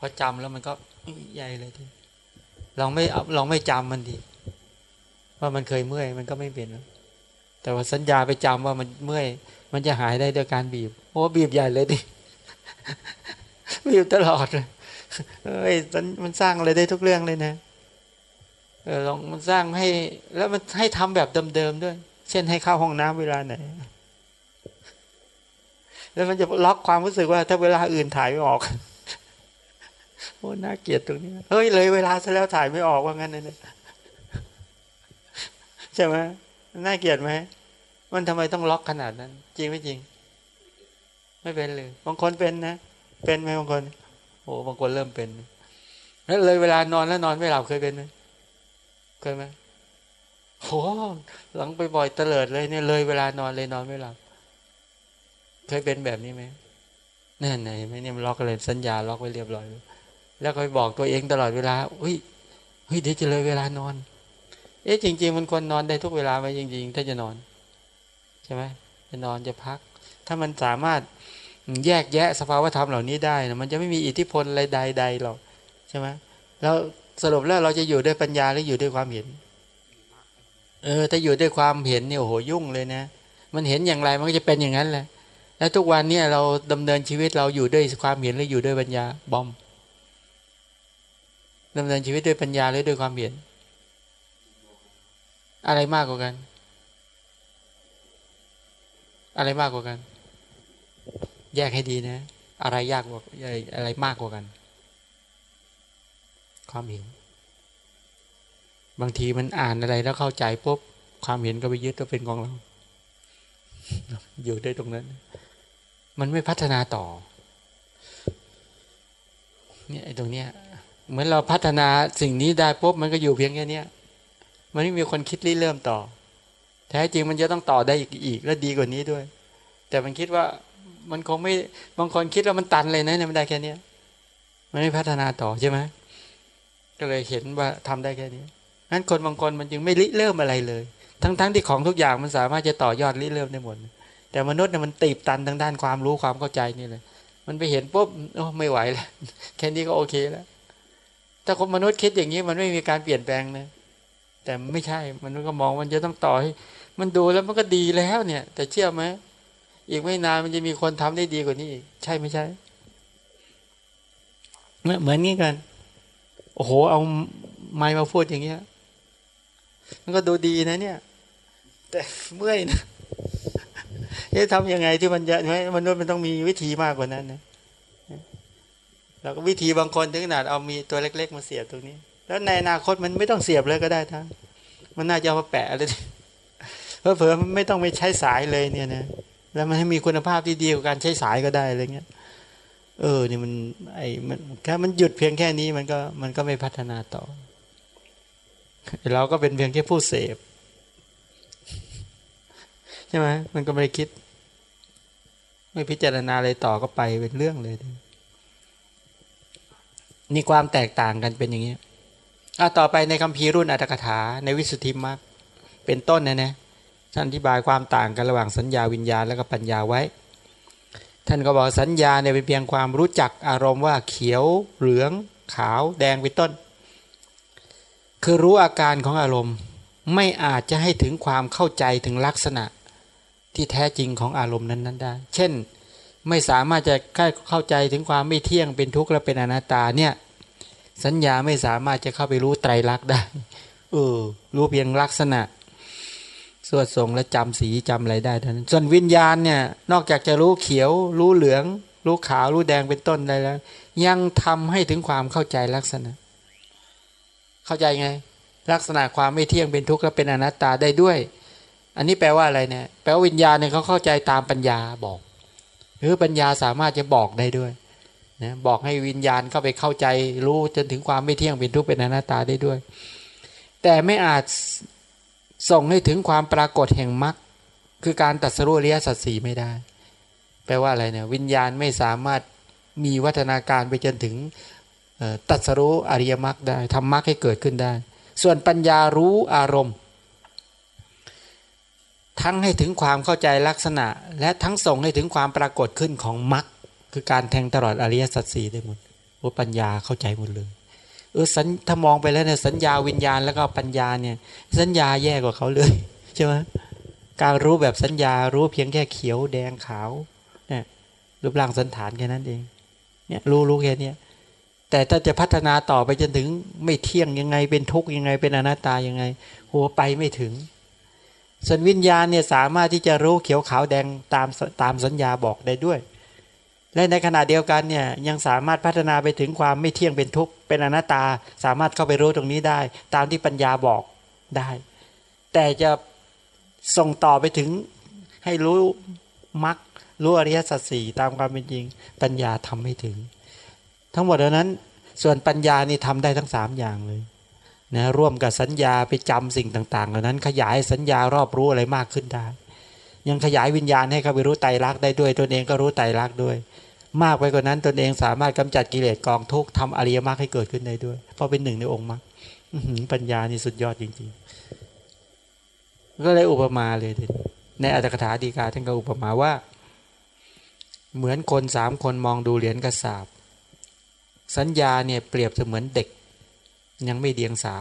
พอจำแล้วมันก็ใหญ่เลยทีลองไม่ลองไม่จำมันดีว่ามันเคยเมื่อยมันก็ไม่เป็นแล้วแต่ว่าสัญญาไปจำว่ามันเมื่อยมันจะหายได้โดยการบีบโอ้บีบใหญ่เลยดิบีบตลอดเลยเอ้ยมันสร้างอะไรได้ทุกเรื่องเลยนะเออลองมันสร้างให้ แล้วมันให้ทำแบบเดิมๆด้วย เช่นให้เข้าห้องน้ำเวลาไหนแล้วมันจะล็อกความรู้สึกว่า ถ้าเวลาอื่นถ่ายไม่ออก โอ้น่าเกลียดตรงนี้ เฮ้ยเลยเวลาซะแล้วถ่ายไม่ออกว่างั้นนะใช่ไหมน่าเกลียดไหมมันทำไมต้องล็อกขนาดนั้น จริงไม่จริง ไม่เป็นเลยบางคนเป็นนะเป็นไหมบางคนโอ้บางคนเริ่มเป็นแล้วเลยเวลานอนแล้วนอนไม่หลับเคยเป็นไหมเคยไหมโอ้หลังไปบ่อยเตลิดเลยเนี่ยเลยเวลานอนเลยนอนไม่หลับเคยเป็นแบบนี้ไหมนั่นไหนไม่เนี่ยมันล็อกเลยสัญญาล็อกไว้เรียบร้อย แล้วก็บอกตัวเองตลอดเวลาเฮ้ยเฮ้ยเดี๋ยวจะเลยเวลานอน เอ๊ะจริง ๆ มันควรนอนได้ทุกเวลาไหมจริง ๆ ถ้าจะนอน ใช่ไหมจะนอนจะพัก ถ้ามันสามารถแยกแยะสภาวธรรมเหล่านี้ได้นะมันจะไม่มีอิทธิพลอะไรใดๆหรอกใช่ไหมแล้วสรุปแล้วเราจะอยู่ด้วยปัญญาหรืออยู่ด้วยความเห็น เออถ้าอยู่ด้วยความเห็นเนี่ยโอ้โหยุ่งเลยนะ มันเห็นอย่างไรมันก็จะเป็นอย่างนั้นแหละ แล้วทุกวันเนี่ยเราดำเนินชีวิตเราอยู่ด้วยความเห็นหรืออยู่ด้วยปัญญาบอม ดำเนินชีวิตด้วยปัญญาหรือด้วยความเห็นอะไรมากกว่ากัน อะไรมากกว่ากัน แยกให้ดีนะ อะไรยากกว่าอะไรมากกว่ากัน ความเห็น บางทีมันอ่านอะไรแล้วเข้าใจปุ๊บความเห็นก็ไปยึดก็เป็นของเรา อยู่ได้ตรงนั้น มันไม่พัฒนาต่อ เนี่ยไอ้ตรงเนี้ย เหมือนเราพัฒนาสิ่งนี้ได้ปุ๊บมันก็อยู่เพียงแค่นี้มันไม่มีคนคิดริเริ่มต่อ แท้จริงมันจะต้องต่อได้อีกอีกและดีกว่านี้ด้วย แต่มันคิดว่ามันคงไม่บางคนคิดว่ามันตันเลยนะเนี่ยมันได้แค่นี้มันไม่พัฒนาต่อใช่ไหมก็เลยเห็นว่าทำได้แค่นี้งั้นคนบางคนมันจึงไม่ริเริ่มอะไรเลย ทั้งๆทที่ของทุกอย่างมันสามารถจะต่อยอดริเริ่มได้หมดแต่มนุษย์เนี่ยมันตีบตันทางด้านความรู้ความเข้าใจนี่เลย มันไปเห็นปุ๊บโอ้ไม่ไหวแล้วแค่นี้ก็โอเคแล้ว ถ้าคนมนุษย์คิดอย่างนี้มันไม่มีการเปลี่ยนแปลงนะแต่ไม่ใช่มันก็มองมันจะต้องต่อให้มันดูแล้วมันก็ดีแล้วเนี่ย แต่เชื่อไหมอีกไม่นานมันจะมีคนทำได้ดีกว่านี้อีกใช่ไม่ใช่เหมือนงี้กัน โอ้โห เอาไม้มาพูดอย่างเงี้ย มันก็ดูดีนะ เนี่ย แต่เมื่อยนะจะทำยังไงที่มันจะไหมมนุษย์มันต้องมีวิธีมากกว่านั้นนะ แล้วก็วิธีบางคนถึงขนาดเอามีตัวเล็ก ๆ มาเสียบตรงนี้ แล้วในอนาคตมันไม่ต้องเสียบเลยก็ได้ทั้งมันน่าจะเอามาแปะอะไรเพอเผื่อมันไม่ต้องไปใช้สายเลยเนี่ยนะแล้วมันให้มีคุณภาพที่ดีกว่าการใช้สายก็ได้อะไรเงี้ย เออนี่มันไอ้มันแค่มันหยุดเพียงแค่นี้มันก็มันก็ไม่พัฒนาต่อ เราก็เป็นเพียงแค่ผู้เสพใช่ไหมมันก็ไม่ได้คิด ไม่พิจารณาอะไรต่อก็ไปเป็นเรื่องเลย นี่ความแตกต่างกันเป็นอย่างนี้อะต่อไปในคำพีรุ่นอัตถกถาในวิสุทธิมรรคเป็นต้นนะนะท่านอธิบายความต่างกันระหว่างสัญญาวิญญาณและก็ปัญญาไว้ ท่านก็บอกสัญญาเนี่ยเป็นเพียงความรู้จักอารมณ์ว่าเขียวเหลืองขาวแดงเป็นต้น คือรู้อาการของอารมณ์ไม่อาจจะให้ถึงความเข้าใจถึงลักษณะที่แท้จริงของอารมณ์นั้นๆได้ เช่น ไม่สามารถจะเข้าใจถึงความไม่เที่ยงเป็นทุกข์และเป็นอนัตตาเนี่ย สัญญาไม่สามารถจะเข้าไปรู้ไตรลักษณ์ได้เออรู้เพียงลักษณะสวดทรงและจำสีจำอะไรได้เท่านั้นส่วนวิญญาณเนี่ยนอกจากจะรู้เขียว รู้เหลือง รู้ขาว รู้แดงเป็นต้นได้แล้ว ยังทำให้ถึงความเข้าใจลักษณะ เข้าใจไง ลักษณะความไม่เที่ยงเป็นทุกข์และเป็นอนัตตาได้ด้วย อันนี้แปลว่าอะไรเนี่ย แปลว่าวิญญาณเนี่ยเขาเข้าใจตามปัญญาบอก หรือปัญญาสามารถจะบอกได้ด้วยนะบอกให้วิญญาณเข้าไปเข้าใจรู้จนถึงความไม่เที่ยงเป็นทุกข์เป็นอนัตตาได้ด้วย แต่ไม่อาจส่งให้ถึงความปรากฏแห่งมรรคคือการตัดสรุเรียสัตสีไม่ได้ แปลว่าอะไรเนี่ยวิญญาณไม่สามารถมีวัฒนาการไปจนถึงตัดสรุอริยมรรคได้ทำมรรคให้เกิดขึ้นได้ ส่วนปัญญารู้อารมณ์ ทั้งให้ถึงความเข้าใจลักษณะ และทั้งส่งให้ถึงความปรากฏขึ้นของมรรคคือการแทงตลอดอริยสัจสี่ได้หมดว่าปัญญาเข้าใจหมดเลยเออสัญถ้ามองไปแล้วเนี่ยสัญญาวิญญาณแล้วก็ปัญญาเนี่ย สัญญาแย่กว่าเขาเลยใช่ไหมการรู้แบบสัญญารู้เพียงแค่เขียวแดงขาวเนี่ยรูปร่างสันฐานแค่นั้นเอง เนี่ยรู้รู้แค่นี้แต่ถ้าจะพัฒนาต่อไปจนถึงไม่เที่ยงยังไงเป็นทุกข์ยังไงเป็นอนัตตายังไงหัวไปไม่ถึง ส่วนวิญญาณเนี่ยสามารถที่จะรู้เขียวขาวแดงตามตามสัญญาบอกได้ด้วย และในขณะเดียวกันเนี่ยยังสามารถพัฒนาไปถึงความไม่เที่ยงเป็นทุกข์เป็นอนัตตา สามารถเข้าไปรู้ตรงนี้ได้ ตามที่ปัญญาบอกได้ แต่จะส่งต่อไปถึงให้รู้มรรครู้อริยสัจสี่ตามความเป็นจริง ปัญญาทำไม่ถึง ทั้งหมดเหล่านั้น ส่วนปัญญานี่ทำได้ทั้งสามอย่างเลย นะร่วมกับสัญญาไปจำสิ่งต่างๆเหล่านั้น ขยายสัญญารอบรู้อะไรมากขึ้นได้ ยังขยายวิญญาณให้เขาไปรู้ไตรลักษณ์ได้ด้วยตนเองก็รู้ไตรลักษณ์ด้วย มากไปกว่านั้นตนเองสามารถกำจัดกิเลสกองทุกข์ทำอริยมรรคให้เกิดขึ้นได้ด้วย เพราะเป็นหนึ่งในองค์มรรคปัญญานี่สุดยอดจริงๆ ก็เลยอุปมาเลยในอัตถกถาดีกาท่านก็อุปมาว่า เหมือนคนสามคนมองดูเหรียญกระสาบสัญญาเนี่ยเปรียบเสมือนเด็ก ยังไม่เดียงสา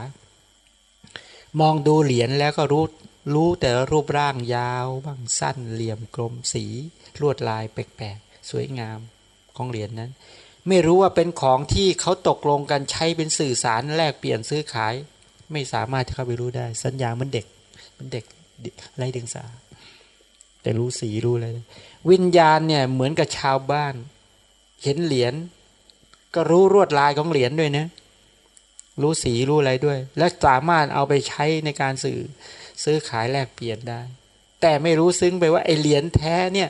มองดูเหรียญแล้วก็รู้รู้แต่รูปร่างยาวบ้างสั้นเหลี่ยมกลมสี ลวดลายแปลกๆ สวยงามของเหรียญนนั้น ไม่รู้ว่าเป็นของที่เขาตกลงกันใช้เป็นสื่อสารแลกเปลี่ยนซื้อขาย ไม่สามารถที่เข้าไปรู้ได้ สัญญามันเด็กมันเด็กไรเดียงสา แต่รู้สีรู้อะไรวิญญาณเนี่ยเหมือนกับชาวบ้าน เห็นเหรียญก็รู้รวดลายของเหรียญด้วยนะ รู้สีรู้อะไรด้วย และสามารถเอาไปใช้ในการสื่อซื้อขายแลกเปลี่ยนได้ แต่ไม่รู้ซึ้งไปว่าไอเหรียญแท้เนี่ย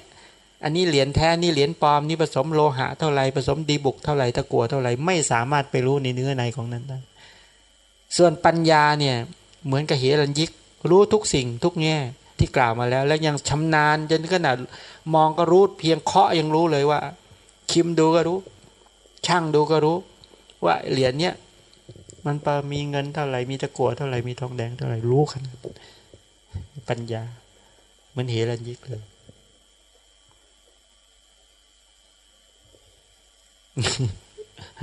อันนี้เหรียญแท้นี่เหรียญปลอมนี่ผสมโลหะเท่าไรผสมดีบุกเท่าไรตะกัวเท่าไรไม่สามารถไปรู้ในเนื้อในของนั้นได้ ส่วนปัญญาเนี่ยเหมือนกับเหรัญยิกรู้ทุกสิ่งทุกแง่ที่กล่าวมาแล้ว แล้วยังชำนาญจนขนาดมองก็รู้เพียงเคาะยังรู้เลยว่า คิมดูก็รู้ ช่างดูก็รู้ ว่าเหรียญเนี้ย มันปมีเงินเท่าไหร่มีตะกั่วเท่าไหร่มีทองแดงเท่าไหร่รู้ขนาดปัญญา มันเห็รันยิกเลย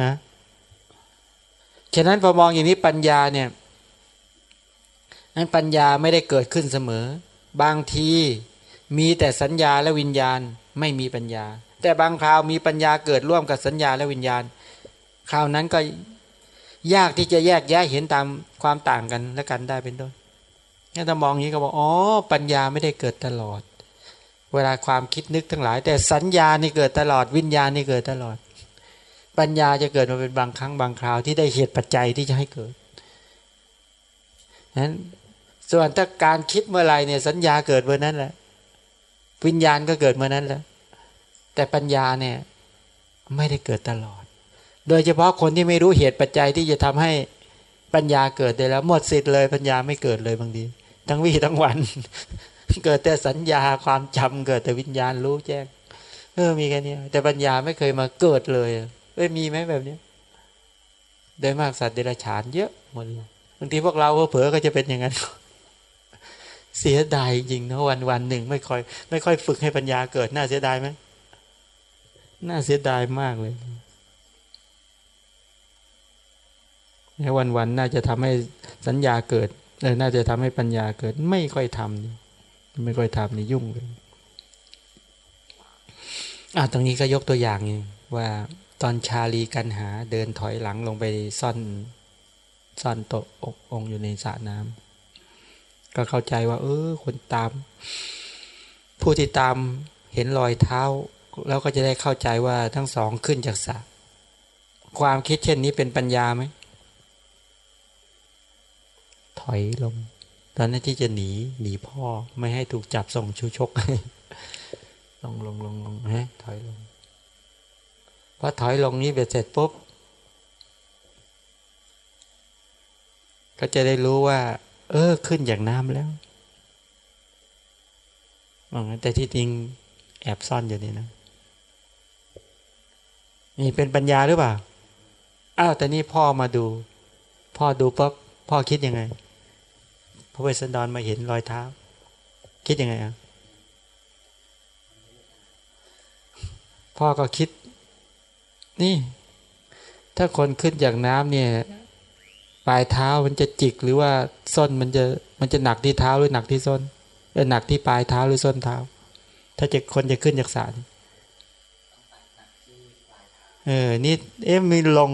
ฮะฉะนั้นพอมองอย่างนี้ปัญญาเนี่ยนั้นปัญญาไม่ได้เกิดขึ้นเสมอ บางทีมีแต่สัญญาและวิญญาณไม่มีปัญญา แต่บางคราวมีปัญญาเกิดร่วมกับสัญญาและวิญญาณ คราวนั้นก็ ยากที่จะแยกแยะเห็นตามความต่างกันและกันได้เป็นต้นถ้ามองอย่างนี้ก็บอกอ๋อปัญญาไม่ได้เกิดตลอด เวลาความคิดนึกทั้งหลาย แต่สัญญานี่เกิดตลอดวิญญาณนี่เกิดตลอด ปัญญาจะเกิดมาเป็นบางครั้งบางคราวที่ได้เหตุปัจจัยที่จะให้เกิดนั้นส่วนถ้าการคิดเมื่อไรเนี่ยสัญญาเกิดเมื่อนั้นแหละวิญญาณก็เกิดเมื่อนั้นแหละแต่ปัญญาเนี่ยไม่ได้เกิดตลอด โดยเฉพาะคนที่ไม่รู้เหตุปัจจัยที่จะทำให้ปัญญาเกิดได้แล้วหมดสิทธิ์เลยปัญญาไม่เกิดเลยบางทีทั้งวี่ทั้งวัน เกิดแต่สัญญาความจำเกิดแต่วิญญาณรู้แจ้ง เออมีแค่นี้แต่ปัญญาไม่เคยมาเกิดเลยเอ้ยมีไหมแบบนี้โดยมากสัตว์เดรัจฉานเยอะหมดเลยบางทีพวกเราเผลอก็จะเป็นอย่างนั้น เสียดายจริงนะวันวันหนึ่งไม่ค่อย ไม่ค่อยฝึกให้ปัญญาเกิดน่าเสียดายไหมน่าเสียดายมากเลยใน วันวันน่าจะทำให้สัญญาเกิดเออน่าจะทำให้ปัญญาเกิด ไม่ค่อยทำไม่ค่อยทำนี่ยุ่งเลยอะตรงนี้ก็ยกตัวอย่างว่าตอนชาลีกันหาเดินถอยหลังลงไปซ่อนซ่อนตกองอยู่ในสระน้ำก็เข้าใจว่า เออ คนตาม ผู้ที่ตามเห็นรอยเท้า แล้วก็จะได้เข้าใจว่าทั้งสองขึ้นจากสระความคิดเช่นนี้เป็นปัญญาไหม ถอยลง ตอนนั้นที่จะหนีหนีพ่อไม่ให้ถูกจับส่งชูชกลงลงลงลงฮะถอยลงพอถอยลงนี้เบ็ดเสร็จปุ๊บ ก็จะได้รู้ว่า เออ ขึ้นอย่างน้ำแล้วแต่ที่จริงแอบซ่อนอยู่นี่นะนี่เป็นปัญญาหรือเปล่า อ้าว แต่นี่พ่อมาดู พ่อดูปุ๊บพ่อคิดยังไง ระเวสสันดรมาเห็นรอยเท้า คิดยังไงอะพ่อก็คิด นี่ ถ้าคนขึ้นจากน้ำเนี่ย ปลายเท้ามันจะจิกหรือว่าส้นมันจะมันจะหนักที่เท้าหรือหนักที่ส้นเออหนักที่ปลายเท้าหรือส้นเท้า ถ้าจะคนจะขึ้นจากสารเออนี่เอ๊ะมีลง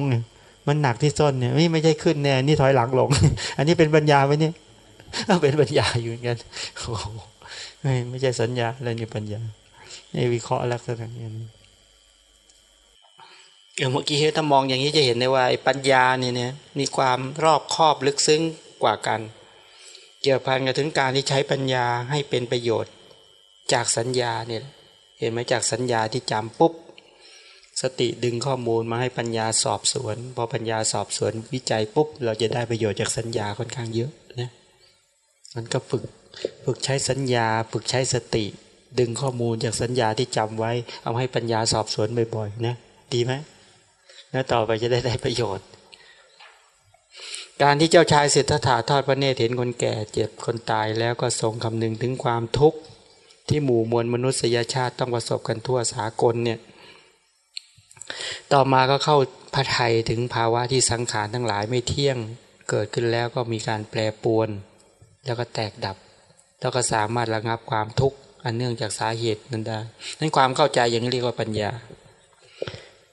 มันหนักที่ส้นเนี่ยไม่ไม่ใช่ขึ้นเนี่ยนี่ถอยหลังลง อันนี้เป็นปัญญาไหมเนี่ย เป็นปัญญาอยู่เหมือนกันโอ้ไม่ไม่ใช่สัญญาอะไรนี่ปัญญาในวิเคราะห์ลักษณะอย่างนี้เมื่อกี้ถ้ามองอย่างนี้จะเห็นได้ว่าปัญญาเนี่ยเนี่ยมีความรอบครอบลึกซึ้งกว่ากัน เกี่ยวพันกับถึงการที่ใช้ปัญญาให้เป็นประโยชน์ จากสัญญาเนี่ยเห็นไหมจากสัญญาที่จำปุ๊บสติดึงข้อมูลมาให้ปัญญาสอบสวน พอปัญญาสอบสวนวิจัยปุ๊บ เราจะได้ประโยชน์จากสัญญาค่อนข้างเยอะ มันก็ฝึกฝึกใช้สัญญา ฝึกใช้สติ ดึงข้อมูลจากสัญญาที่จำไว้ เอาให้ปัญญาสอบสวนบ่อยๆนะดีไหมแล้วต่อไปจะได้ได้ประโยชน์ การที่เจ้าชายเศรษฐาทอดพระเนตรเห็นคนแก่เจ็บคนตายแล้วก็ทรงคำนึงถึงความทุกข์ที่หมู่มวลมนุษยชาติต้องประสบกันทั่วสากลเนี่ย ต่อมาก็เข้าพระไทยถึงภาวะที่สังขารทั้งหลายไม่เที่ยง เกิดขึ้นแล้วก็มีการแปรปวน แล้วก็แตกดับ แล้วก็สามารถระงับความทุกข์อันเนื่องจากสาเหตุนั้นได้นั้นความเข้าใจอย่างนี้เรียกว่าปัญญา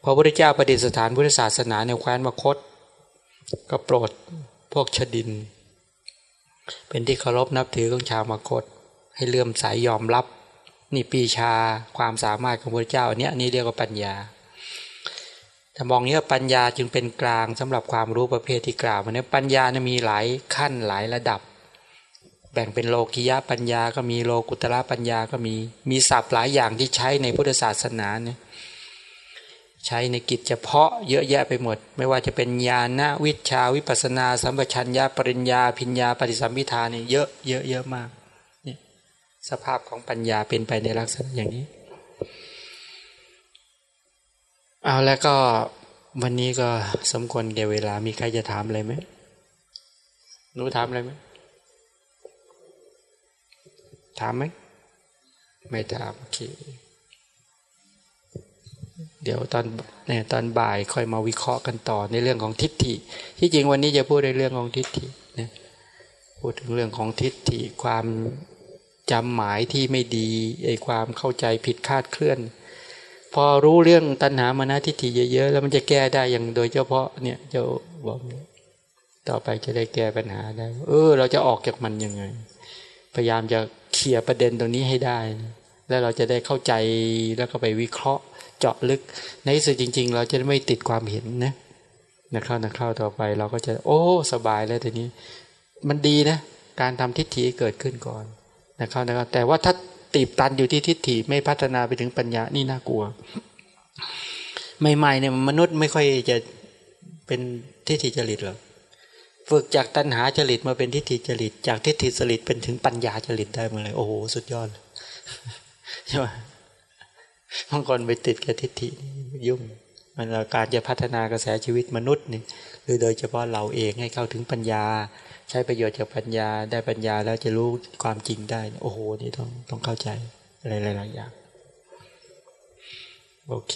พระพุทธเจ้าประดิษฐานพุทธศาสนาในแคว้นมคต ก็โปรดพวกชดิน เป็นที่เคารพนับถือของชาวมคต ให้เลื่อมสายยอมรับ นี่ปีชาความสามารถของพระเจ้าอันนี้อันนี้เรียกว่าปัญญาถ้ามองนี้ปัญญาจึงเป็นกลางสำหรับความรู้ประเภทที่กล่าวมาเนี่ยปัญญานะมีหลายขั้นหลายระดับ แบ่งเป็นโลกิยะปัญญาก็มีโลกุตระปัญญาก็มี มีศัพท์หลายอย่างที่ใช้ในพุทธศาสนาเนี่ยใช้ในกิจเฉพาะเยอะแยะไปหมด ไม่ว่าจะเป็นญาณวิชาวิปัสนา สัมปชัญญาปริญญาพิญญาปฏิสัมพิธาเนี่ยเยอะเยอะเยอะมากเนี่ยสภาพของปัญญาเป็นไปในลักษณะอย่างนี้เอาแล้วก็วันนี้ก็สมควรแก่เวลามีใครจะถามอะไรไหมหนูถามอะไรไหม ถามไหม ไม่ถามโอเคเดี๋ยวตอนเนี่ยตอนบ่ายค่อยมาวิเคราะห์กันต่อในเรื่องของทิฏฐิ ที่จริงวันนี้จะพูดในเรื่องของทิฏฐินะพูดถึงเรื่องของทิฏฐิความจำหมายที่ไม่ดีไอ้ความเข้าใจผิดคาดเคลื่อน พอรู้เรื่องตัณหามานะทิฏฐิเยอะๆแล้วมันจะแก้ได้อย่างโดยเฉพาะเนี่ยจะบอกต่อไปจะได้แก้ปัญหาได้ เออ เราจะออกจากมันยังไง พยายามจะ เคลียร์ประเด็นตรงนี้ให้ได้ แล้วเราจะได้เข้าใจแล้วก็ไปวิเคราะห์เจาะลึก ในที่สุดจริง ๆ เราจะไม่ติดความเห็นนะนะเข้านะเข้าต่อไปเราก็จะโอ้สบายแล้วทีนี้ มันดีนะ การทำทิฏฐิเกิดขึ้นก่อนนะเข้านะเข้าแต่ว่าถ้าตีบตันอยู่ที่ทิฏฐิไม่พัฒนาไปถึงปัญญานี่น่ากลัวใหม่ๆเนี่ยมนุษย์ไม่ค่อยจะเป็นทิฏฐิจริตหรอก ฝึกจากตัณหาจริตมาเป็นทิฏฐิจริต จากทิฏฐิจริตเป็นถึงปัญญาจริตได้มาเลย โอ้โหสุดยอดใช่ไหมบางคนไปติดกับทิฏฐิยุ่ง มันการจะพัฒนากระแสชีวิตมนุษย์นี่หรือโดยเฉพาะเราเองให้เข้าถึงปัญญา ใช้ประโยชน์จากปัญญาได้ปัญญาแล้วจะรู้ความจริงได้ โอ้โหนี่ต้องต้องเข้าใจอะไรหลายๆอย่างโอเค